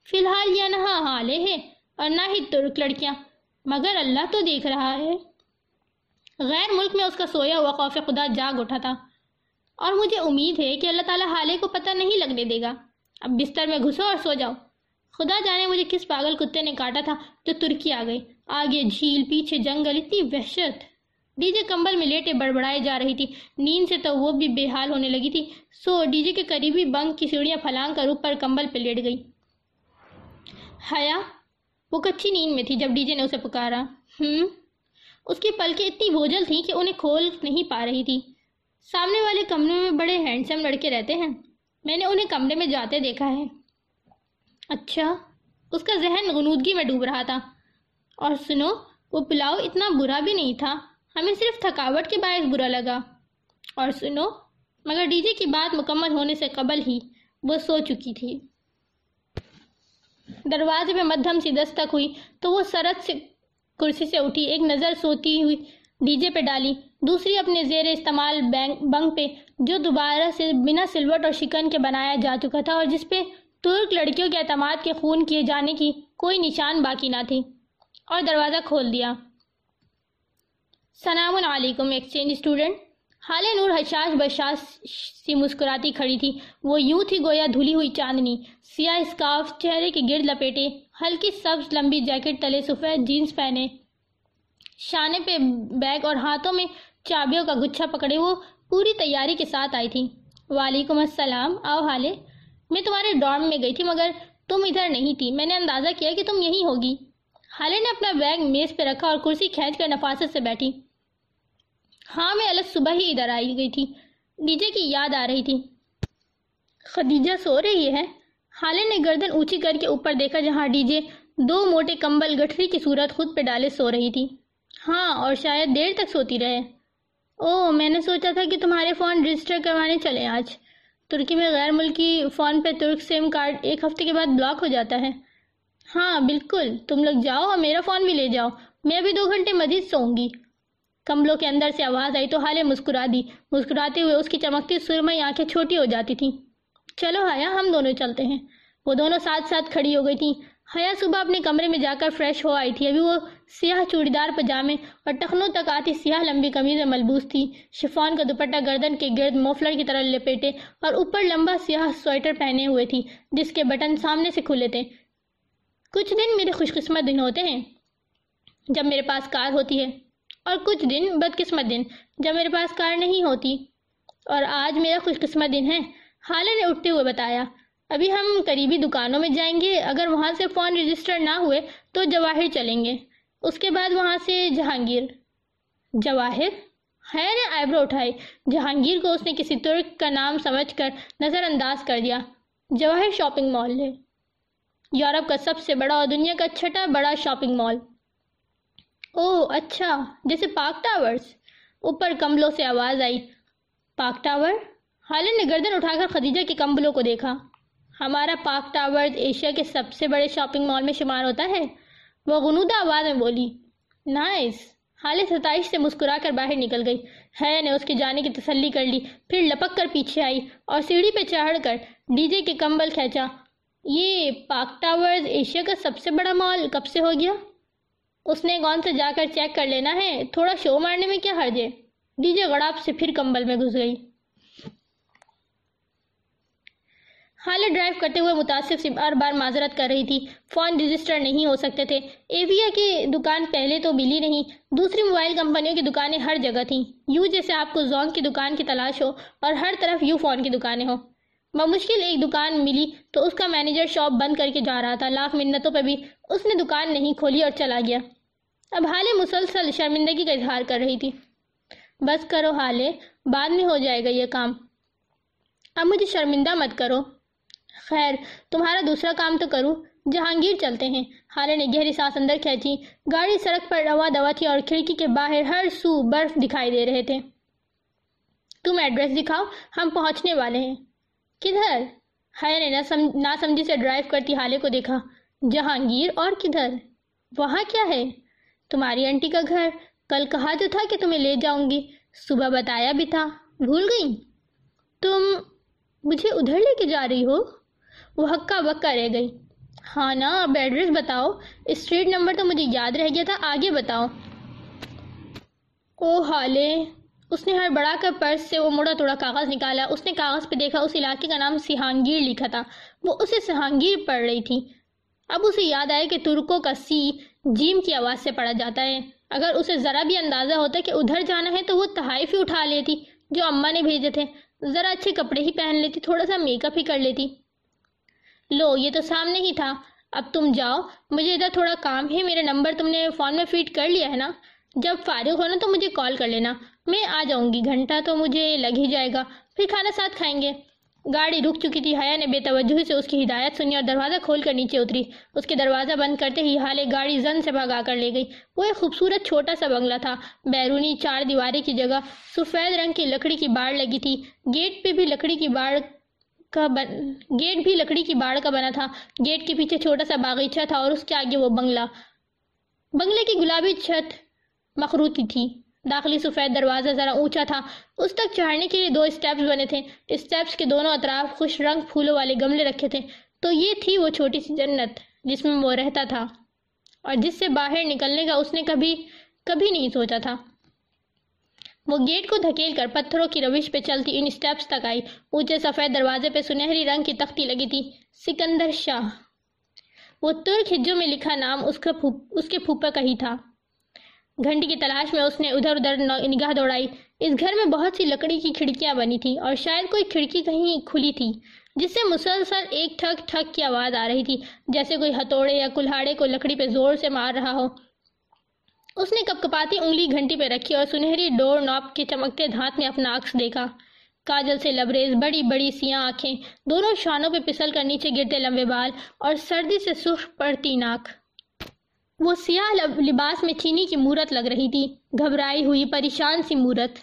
فی الحال یہ نہ ہاں، حالے ہے اور نہ ہی ترک لڑکیاں۔ مگر اللہ تو دیکھ رہا ہے۔ غیر ملک میں اس کا سویا ہوا خوف خدا جاگ اٹھا تھا۔ اور مجھے امید ہے کہ اللہ تعالیٰ حالے کو پتہ نہیں لگنے دے گا۔ اب بستر میں گھسو اور سو جاؤ۔ خدا جانے مجھے کس پاگل کتے نے کاٹا تھا جو ترکی آ گئی۔ آگے جھیل، پیچھے جنگل، اتنی وحشت۔ ڈی جے کمبل میں لیٹے بڑبڑائے جا رہی تھی۔ نیند سے تو وہ بھی بے حال ہونے لگی تھی۔ سو ڈی جے کے قریبی بنک کی سیڑھیاں پھلانگ کر اوپر کمبل پہ لیٹ گئی۔ حیا، وہ کچھی نیند میں تھی جب ڈی جے نے اسے پکارا۔ ہم اس کی پلکیں اتنی بوجھل تھیں کہ انہیں کھول نہیں پا رہی تھی۔ سامنے والے کمرے میں بڑے ہینڈسم لڑکے رہتے ہیں۔ میں نے انہیں کمرے میں جاتے دیکھا ہے۔ اچھا اس کا ذہن غنودگی میں ڈوب رہا تھا۔ اور سنو، وہ پلاؤ اتنا برا بھی نہیں تھا۔ ہمیں صرف تھکاوٹ کے باعث برا لگا۔ اور سنو، مگر ڈی جے کی بات مکمل ہونے سے قبل ہی وہ سو چکی تھی۔ دروازے پہ مدھم سی دستک ہوئی تو وہ سرد سے کرسی سے اٹھی، ایک نظر سوتی ہوئی ڈی جے پہ ڈالی، دوسری اپنے زیر استعمال بنک پہ جو دوبارہ سے بنا سلوٹ اور شکن کے بنایا جا چکا تھا اور جس پہ ترک لڑکیوں کے اعتماد کے خون کیے جانے کی کوئی نشان باقی نہ تھی۔ اور دروازہ کھول دیا۔ سلام علیکم ایکسچینج اسٹوڈنٹ حال نور حشاش بشاش سی مسکراتی کھڑی تھی۔ وہ یوں تھی گویا دھلی ہوئی چاندنی۔ سیاہ اسکارف، چہرے کے گرد لپیٹے، ہلکی سبز لمبی جیکٹ، تلے سفید جینز پہنے۔ شانے پہ بیگ اور ہاتھوں میں چابیوں کا گچھا پکڑے وہ پوری تیاری کے ساتھ آئی تھی۔ وعلیکم السلام، آؤ حالے۔ میں تمہارے ڈارم میں گئی تھی، مگر تم ادھر نہیں تھی۔ میں نے اندازہ کیا کہ تم یہی ہوگی۔ حالے نے اپنا بیگ میز پہ رکھا اور کرسی کھینچ کر نفاست سے بیٹھی۔ ہاں میں الگ صبح ہی ادھر آئی گئی تھی۔ ڈیجے کی یاد آ رہی تھی۔ خدیجہ سو رہی ہے۔ حالے نے گردن اونچی کر کے اوپر دیکھا جہاں ڈی جے دو موٹے کمبل گٹھری کی صورت خود پہ ڈالے سو رہی تھی۔ ہاں اور شاید دیر تک سوتی رہے۔ او میں نے سوچا تھا کہ تمہارے فون رجسٹر کروانے چلے آج۔ ترکی میں غیر ملکی فون پہ ترک سیم کارڈ ایک ہفتے کے بعد بلاک ہو جاتا ہے۔ ہاں بالکل۔ تم لوگ جاؤ اور میرا فون بھی لے جاؤ۔ میں ابھی دو گھنٹے مزید سوؤں گی۔ کمبلوں کے اندر سے آواز آئی تو حالے مسکرا دی۔ مسکراتے ہوئے اس کی چمکتی سرمئی آنکھیں چھوٹی ہو جاتی تھیں۔ چلو حیا، ہم دونوں چلتے ہیں۔ وہ دونوں ساتھ ساتھ کھڑی ہو گئی تھیں۔ حیا، صبح اپنے کمرے میں جا کر فریش ہو آئی تھی۔ ابھی وہ سیاہ چوڑی دار پجامے اور ٹخنوں تک آتی سیاہ لمبی قمیض ملبوس تھی۔ شفان کا دوپٹہ گردن کے گرد موفلر کی طرح لپیٹے اور اوپر لمبا سیاہ سویٹر پہنے ہوئے تھی، جس کے بٹن سامنے سے کھلے تھے۔ کچھ دن میرے خوش قسمت دن ہوتے ہیں جب میرے پاس کار ہوتی ہے۔ اور کچھ دن بدقسمت دن، جب میرے پاس کار نہیں ہوتی۔ اور آج میرا خوش قسمت دن ہے۔ حالے نے اٹھتے ہوئے بتایا، ابھی ہم قریبی دکانوں میں جائیں گے، اگر وہاں سے فون رجسٹر نہ ہوئے تو جواہر چلیں گے۔ اس کے بعد وہاں سے جہانگیر۔ جواہر؟ حیا نے آئیبرو اٹھائی۔ جہانگیر کو اس نے کسی ترک کا نام سمجھ کر نظر انداز کر دیا۔ جواہر شاپنگ مال ہے یورپ کا سب سے بڑا اور دنیا کا چھٹا بڑا شاپنگ مال۔ اوہ اچھا۔ جیسے پارک ٹاورز۔ اوپر کمبلوں سے آواز آئی۔ Park tower? حالن نے گردن اٹھا کر خدیجہ کے کمبلوں کو دیکھا۔ ہمارا پارک ٹاورز ایشیا کے سب سے بڑے شاپنگ مال میں شمار ہوتا ہے۔ وہ غنودہ آواز میں بولی، نائس۔ حال ستائش سے مسکرا کر باہر نکل گئی۔ ہے، نے اس کے جانے کی تسلی کر لی۔ پھر لپک کر پیچھے آئی اور سیڑھی پہ چڑھ کر ڈی جے کے کمبل کھینچا۔ یہ پارک ٹاورز ایشیا کا سب سے بڑا مال کب سے ہو گیا؟ اس نے گون سے جا کر چیک کر لینا ہے، تھوڑا شو مارنے میں کیا حرج ہے؟ ڈی جے گڑاپ سے پھر کمبل میں گھس گئی۔ حالت ڈرائیو کرتے ہوئے متاثر سے بار بار معذرت کر رہی تھی۔ فون رجسٹر نہیں ہو سکتے تھے۔ ایویا کی دکان پہلے تو ملی نہیں۔ دوسری موبائل کمپنیوں کی دکانیں ہر جگہ تھیں۔ یو جیسے آپ کو زونگ کی دکان کی تلاش ہو اور ہر طرف یو فون کی دکانیں ہوں۔ بمشکل ایک دکان ملی تو اس کا مینیجر شاپ بند کر کے جا رہا تھا۔ لاکھ منتوں پہ بھی اس نے دکان نہیں کھولی اور چلا گیا۔ اب حالے مسلسل شرمندگی کا اظہار کر رہی تھی۔ بس کرو حالے، بعد میں ہو جائے گا یہ کام۔ اب مجھے شرمندہ مت کرو۔ خیر، تمہارا دوسرا کام تو کروں جہانگیر چلتے ہیں۔ حالے نے گہری سانس اندر کھینچی۔ گاڑی سڑک پر روا دوا تھی اور کھڑکی کے باہر ہر سو برف دکھائی دے رہے تھے۔ تم ایڈریس دکھاؤ، ہم پہنچنے والے ہیں۔ کدھر؟ حیا نے نہ سمجھی سے ڈرائیو کرتی حالے کو دیکھا۔ جہانگیر اور کدھر؟ وہاں کیا ہے؟ تمہاری انٹی کا گھر کل کہا جو تھا کہ تمہیں لے جاؤں گی صبح بتایا بھی تھا بھول گئی تم مجھے ادھر لے کے جا رہی ہو وہ ہکا بکا رہ گئی ہاں نا اب ایڈریس بتاؤ اسٹریٹ نمبر تو مجھے یاد رہ گیا تھا آگے بتاؤ او حالے اس نے ہر بڑا کر پرس سے وہ مڑا توڑا کاغذ نکالا اس نے کاغذ پہ دیکھا اس علاقے کا نام سہانگیر لکھا تھا وہ اسے سہانگیر پڑھ رہی تھی اب اسے یاد آیا کہ ترکوں کا سی جیم کی آواز سے پڑھا جاتا ہے۔ اگر اسے ذرا بھی اندازہ ہوتا کہ ادھر جانا ہے تو وہ تحائف ہی اٹھا لیتی، جو اماں نے بھیجے تھے۔ ذرا اچھے کپڑے ہی پہن لیتی، تھوڑا سا میک اپ ہی کر لیتی۔ لو، یہ تو سامنے ہی تھا۔ اب تم جاؤ، مجھے ادھر تھوڑا کام ہے میرا نمبر تم نے فون میں فیڈ کر لیا ہے نا؟ جب فارغ ہونا تو مجھے کال کر لینا۔ میں آ جاؤں گی، گھنٹہ تو مجھے لگ ہی جائے گا۔ پھر کھانا ساتھ کھائیں گے۔ گاڑی رک چکی تھی۔ حیا نے بے توجہ سے اس کی ہدایت سنی اور دروازہ کھول کر نیچے اتری۔ اس کے دروازہ بند کرتے ہی حالے گاڑی زن سے بھگا کر لے گئی۔ وہ ایک خوبصورت چھوٹا سا بنگلہ تھا۔ بیرونی چار دیوارے کی جگہ سفید رنگ کی لکڑی کی باڑ لگی تھی۔ گیٹ پہ بھی لکڑی کی باڑ کا بن... گیٹ بھی لکڑی کی باڑ کا بنا تھا۔ گیٹ کے پیچھے چھوٹا سا باغیچہ تھا اور اس کے آگے وہ بنگلہ۔ بنگلے کی گلابی چھت مخروطی تھی۔ داخلی سفید دروازہ ذرا اونچا تھا۔ اس تک چڑھنے کے لیے دو اسٹیپس بنے تھے۔ اسٹیپس کے دونوں اطراف خوش رنگ پھولوں والے گملے رکھے تھے۔ تو یہ تھی وہ چھوٹی سی جنت جس میں وہ رہتا تھا۔ اور جس سے باہر نکلنے کا اس نے کبھی کبھی نہیں سوچا تھا۔ وہ گیٹ کو دھکیل کر پتھروں کی روش پہ چلتی ان سٹیپس تک آئی۔ اونچے سفید دروازے پہ سنہری رنگ کی تختی لگی تھی۔ سکندر شاہ۔ وہ ترک ہجوں میں لکھا نام اس کے اس کے پھوپا کا ہی تھا۔ گھنٹی کی تلاش میں اس نے ادھر ادھر نگاہ دوڑائی۔ اس گھر میں بہت سی لکڑی کی کھڑکیاں بنی تھی اور شاید کوئی کھڑکی کہیں کھلی تھی، جس سے مسلسل ایک ٹھک ٹھک کی آواز آ رہی تھی، جیسے کوئی ہتوڑے یا کلہاڑے کو لکڑی پہ زور سے مار رہا ہو۔ اس نے کپ کپاتی انگلی گھنٹی پہ رکھی اور سنہری ڈور ناپ کے چمکتے دھات میں اپنا عکس دیکھا۔ کاجل سے لبریز بڑی بڑی سیاہ آنکھیں، دونوں شانوں پہ پسل کر نیچے گرتے لمبے بال اور سردی سے سرخ پڑتی ناک۔ وہ سیاہ لباس میں چینی کی مورت لگ رہی تھی، گھبرائی ہوئی، پریشان سی مورت۔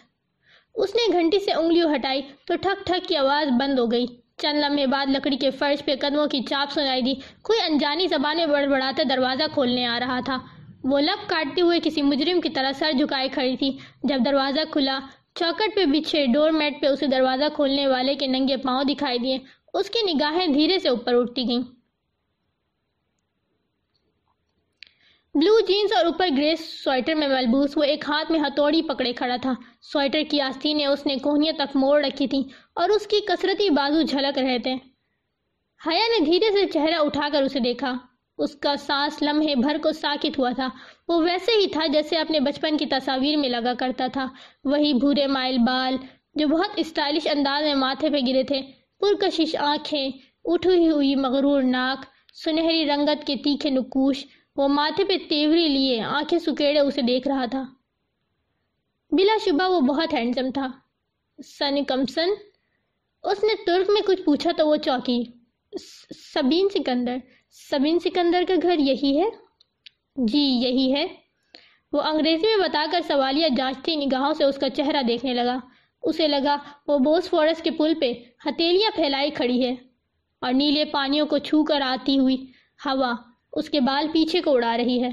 اس نے گھنٹی سے انگلیوں ہٹائی تو ٹھک ٹھک کی آواز بند ہو گئی۔ چند لمحے بعد لکڑی کے فرش پہ قدموں کی چاپ سنائی دی۔ کوئی انجانی زبان میں بڑھ بڑھاتے دروازہ کھولنے آ رہا تھا۔ وہ لب کاٹتے ہوئے کسی مجرم کی طرح سر جھکائے کھڑی تھی۔ جب دروازہ کھلا، چوکٹ پہ بچھے ڈور میٹ پہ اسے دروازہ کھولنے والے کے ننگے پاؤں دکھائی دیے۔ اس کی نگاہیں دھیرے سے اوپر اٹھتی گئیں۔ بلو جینز اور اوپر گریس سویٹر میں ملبوس وہ ایک ہاتھ میں ہتھوڑی پکڑے کھڑا تھا۔ سویٹر کی آستینیں اس نے کوہنیوں تک موڑ رکھی تھی اور اس کی کسرتی بازو جھلک رہے تھے۔ حیا نے دھیرے سے چہرہ اٹھا کر اسے دیکھا۔ اس کا سانس لمحے بھر کو ساکت ہوا تھا۔ وہ ویسے ہی تھا جیسے اپنے بچپن کی تصاویر میں لگا کرتا تھا۔ وہی بھورے مائل بال جو بہت اسٹائلش انداز میں ماتھے پہ گرے تھے۔ پرکشش آنکھیں، اٹھی ہوئی مغرور ناک، سنہری رنگت کے تیکھے نکوش وہ ماتھے پہ تیوری لیے، آنکھیں سکیڑے اسے دیکھ رہا تھا۔ بلا شبہ وہ بہت ہینڈسم تھا۔ سن کمسن، اس نے ترک میں کچھ پوچھا تو وہ چوکی سبین سکندر سبین سکندر کا گھر یہی ہے؟ جی یہی ہے۔ وہ انگریزی میں بتا کر سوالیہ جانچتی نگاہوں سے اس کا چہرہ دیکھنے لگا۔ اسے لگا، وہ بوس فورس کے پل پہ ہتیلیاں پھیلائی کھڑی ہے اور نیلے پانیوں کو چھو کر آتی ہوئی ہوا اس کے بال پیچھے کو اڑا رہی ہے۔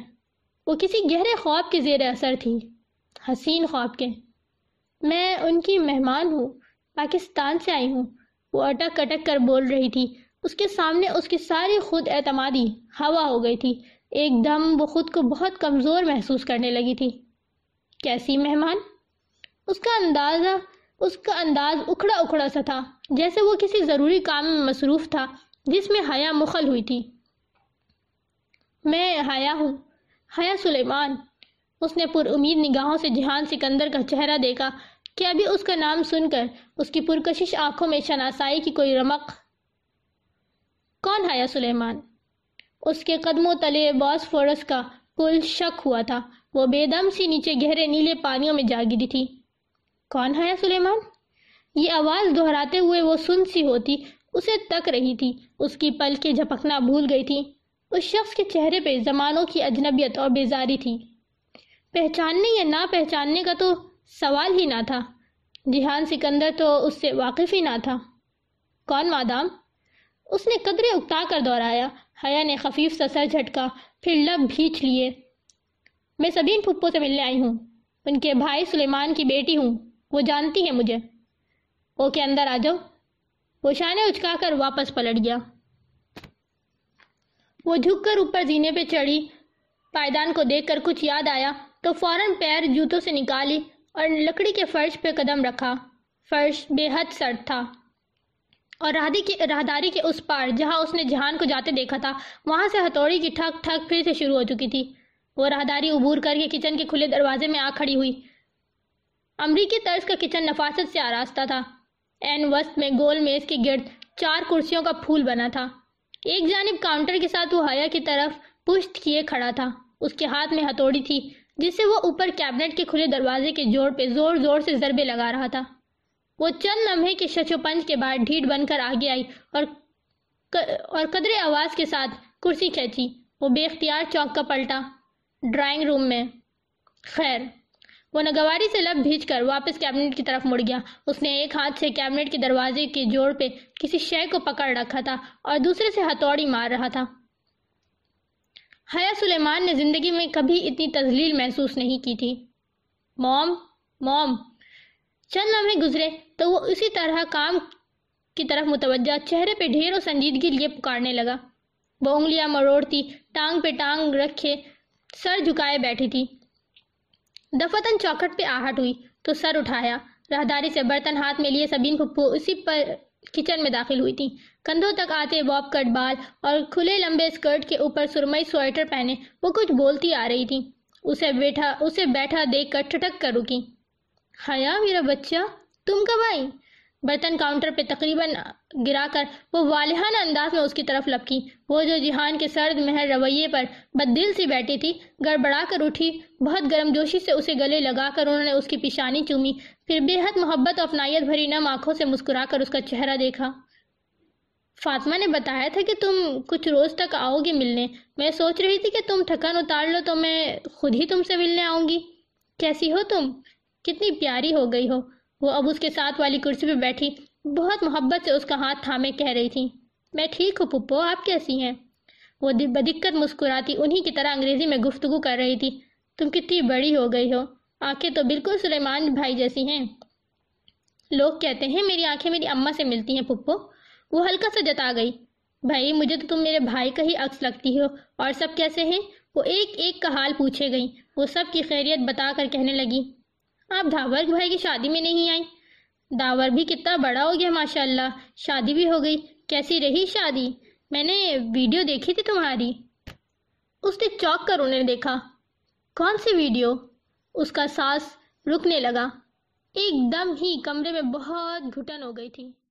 وہ کسی گہرے خواب کے زیر اثر تھی۔ حسین خواب کے۔ میں ان کی مہمان ہوں، پاکستان سے آئی ہوں۔ وہ اٹک اٹک کر بول رہی تھی۔ اس کے سامنے اس کی ساری خود اعتمادی ہوا ہو گئی تھی۔ ایک دم وہ خود کو بہت کمزور محسوس کرنے لگی تھی۔ کیسی مہمان؟ اس کا اندازہ، اس کا انداز اکھڑا اکھڑا سا تھا، جیسے وہ کسی ضروری کام میں مصروف تھا، جس میں حیا مخل ہوئی تھی۔ میں حیا ہوں۔ حیا سلیمان، اس نے پر امید نگاہوں سے جہان سکندر کا چہرہ دیکھا۔ کہ ابھی اس کا نام سن کر اس کی پرکشش آنکھوں میں شناسائی کی کوئی رمق؟ کون حیا سلیمان؟ اس کے قدموں تلے باس فورس کا پل شک ہوا تھا۔ وہ بے دم سی نیچے گہرے نیلے پانیوں میں جا گری تھی۔ کون حیا سلیمان؟ یہ آواز دہراتے ہوئے وہ سن سی ہوتی، اسے تک رہی تھی۔ اس کی پل کے جھپکنا بھول گئی تھی۔ اس شخص کے چہرے پہ زمانوں کی اجنبیت اور بیزاری تھی۔ پہچاننے یا نہ پہچاننے کا تو سوال ہی نہ تھا۔ جہان سکندر تو اس سے واقف ہی نہ تھا۔ کون مادام؟ اس نے قدرے اکتا کر دوہرایا۔ حیا نے خفیف سا سر جھٹکا، پھر لب بھیچ لیے۔ میں سبین پھپو سے ملنے آئی ہوں۔ ان کے بھائی سلیمان کی بیٹی ہوں۔ وہ جانتی ہے مجھے۔ اوکے اندر آ جاؤ۔ وہ شانے اچکا کر واپس پلٹ گیا۔ وہ جھک کر اوپر زینے پہ چڑھی۔ پائدان کو دیکھ کر کچھ یاد آیا تو فوراً پیر جوتوں سے نکالی اور لکڑی کے فرش پہ قدم رکھا۔ فرش بے حد سرد تھا اور راہداری کے اس پار جہاں اس نے جہان کو جاتے دیکھا تھا، وہاں سے ہتھوڑی کی ٹھک ٹھک پھر سے شروع ہو چکی تھی۔ وہ راہداری عبور کر کے کچن کے کھلے دروازے میں آ کھڑی ہوئی۔ امریکی طرز کا کچن نفاست سے آراستہ تھا۔ این وسط میں گول میز کے گرد چار کرسیوں کا پھول بنا تھا۔ ایک جانب کاؤنٹر کے ساتھ وہ حیا کی طرف پشت کیے کھڑا تھا۔ اس کے ہاتھ میں ہتھوڑی تھی، جس سے وہ اوپر کیبنٹ کے کھلے دروازے کے جوڑ پہ زور زور سے ضربے لگا رہا تھا۔ وہ چند لمحے کے شچو پنج کے بعد ڈھیٹ بن کر آگے آئی اور اور قدرے آواز کے ساتھ کرسی کھینچی۔ وہ بے اختیار چوک کا پلٹا۔ ڈرائنگ روم میں۔ خیر۔ وہ نگواری سے لب بھیج کر واپس کیبنٹ کی طرف مڑ گیا۔ اس نے ایک ہاتھ سے کیبنٹ کے دروازے کے جوڑ پہ کسی شے کو پکڑ رکھا تھا اور دوسرے سے ہتھوڑی مار رہا تھا۔ حیا سلیمان نے زندگی میں کبھی اتنی تزلیل محسوس نہیں کی تھی۔ موم موم، چند لمحے گزرے تو وہ اسی طرح کام کی طرف متوجہ چہرے پہ ڈھیر و سنجیدگی لیے پکارنے لگا۔ وہ انگلیاں مروڑتی، ٹانگ پہ ٹانگ رکھے، سر جھکائے بیٹھی تھی۔ دفتن چوکٹ پہ آہٹ ہوئی تو سر اٹھایا۔ راہداری سے برتن ہاتھ میں لیے سبین پھپھو اسی پر کچن میں داخل ہوئی تھی۔ کندھوں تک آتے باب کٹ بال اور کھلے لمبے اسکرٹ کے اوپر سرمئی سویٹر پہنے وہ کچھ بولتی آ رہی تھی۔ اسے بیٹھا اسے بیٹھا دیکھ کر ٹھٹک کر رکی۔ حیا میرا بچہ، تم کب آئی؟ برتن کاؤنٹر پہ تقریباً گرا کر وہ والہانہ انداز میں اس کی طرف لپکی۔ وہ جو جہان کے سرد مہر رویے پر بددل سی بیٹھی تھی، گڑبڑا کر اٹھی۔ بہت گرم جوشی سے اسے گلے لگا کر انہوں نے اس کی پیشانی چومی۔ پھر بے حد محبت اور افنائیت بھری نم آنکھوں سے مسکرا کر اس کا چہرہ دیکھا۔ فاطمہ نے بتایا تھا کہ تم کچھ روز تک آؤ گے ملنے۔ میں سوچ رہی تھی کہ تم تھکن اتار لو تو میں خود ہی تم سے ملنے آؤں گی۔ کیسی ہو تم؟ کتنی پیاری ہو گئی ہو۔ وہ اب اس کے ساتھ والی کرسی پہ بیٹھی، بہت محبت سے اس کا ہاتھ تھامے کہہ رہی تھی، میں ٹھیک ہوں پپو آپ کیسی ہیں؟ وہ بدقت مسکراتی انہی کی طرح انگریزی میں گفتگو کر رہی تھی، تم کتنی بڑی ہو گئی ہو، آنکھیں تو بالکل سلیمان بھائی جیسی ہیں۔ لوگ کہتے ہیں میری آنکھیں میری اماں سے ملتی ہیں پپو وہ ہلکا سا جتا گئی، بھائی، مجھے تو تم میرے بھائی کا ہی عکس لگتی ہو، اور سب کیسے ہیں؟ وہ ایک ایک کا حال پوچھے گئی، وہ سب کی خیریت بتا کر کہنے لگی۔ آپ دھاور بھائی کی شادی میں نہیں آئیں۔ داور بھی کتنا بڑا ہو گیا، ماشاءاللہ۔ شادی بھی ہو گئی۔ کیسی رہی شادی؟ میں نے ویڈیو دیکھی تھی تمہاری۔ اس نے چوک کر انہیں دیکھا۔ کون سی ویڈیو؟ اس کا سانس رکنے لگا۔ ایک دم ہی کمرے میں بہت گھٹن ہو گئی تھی۔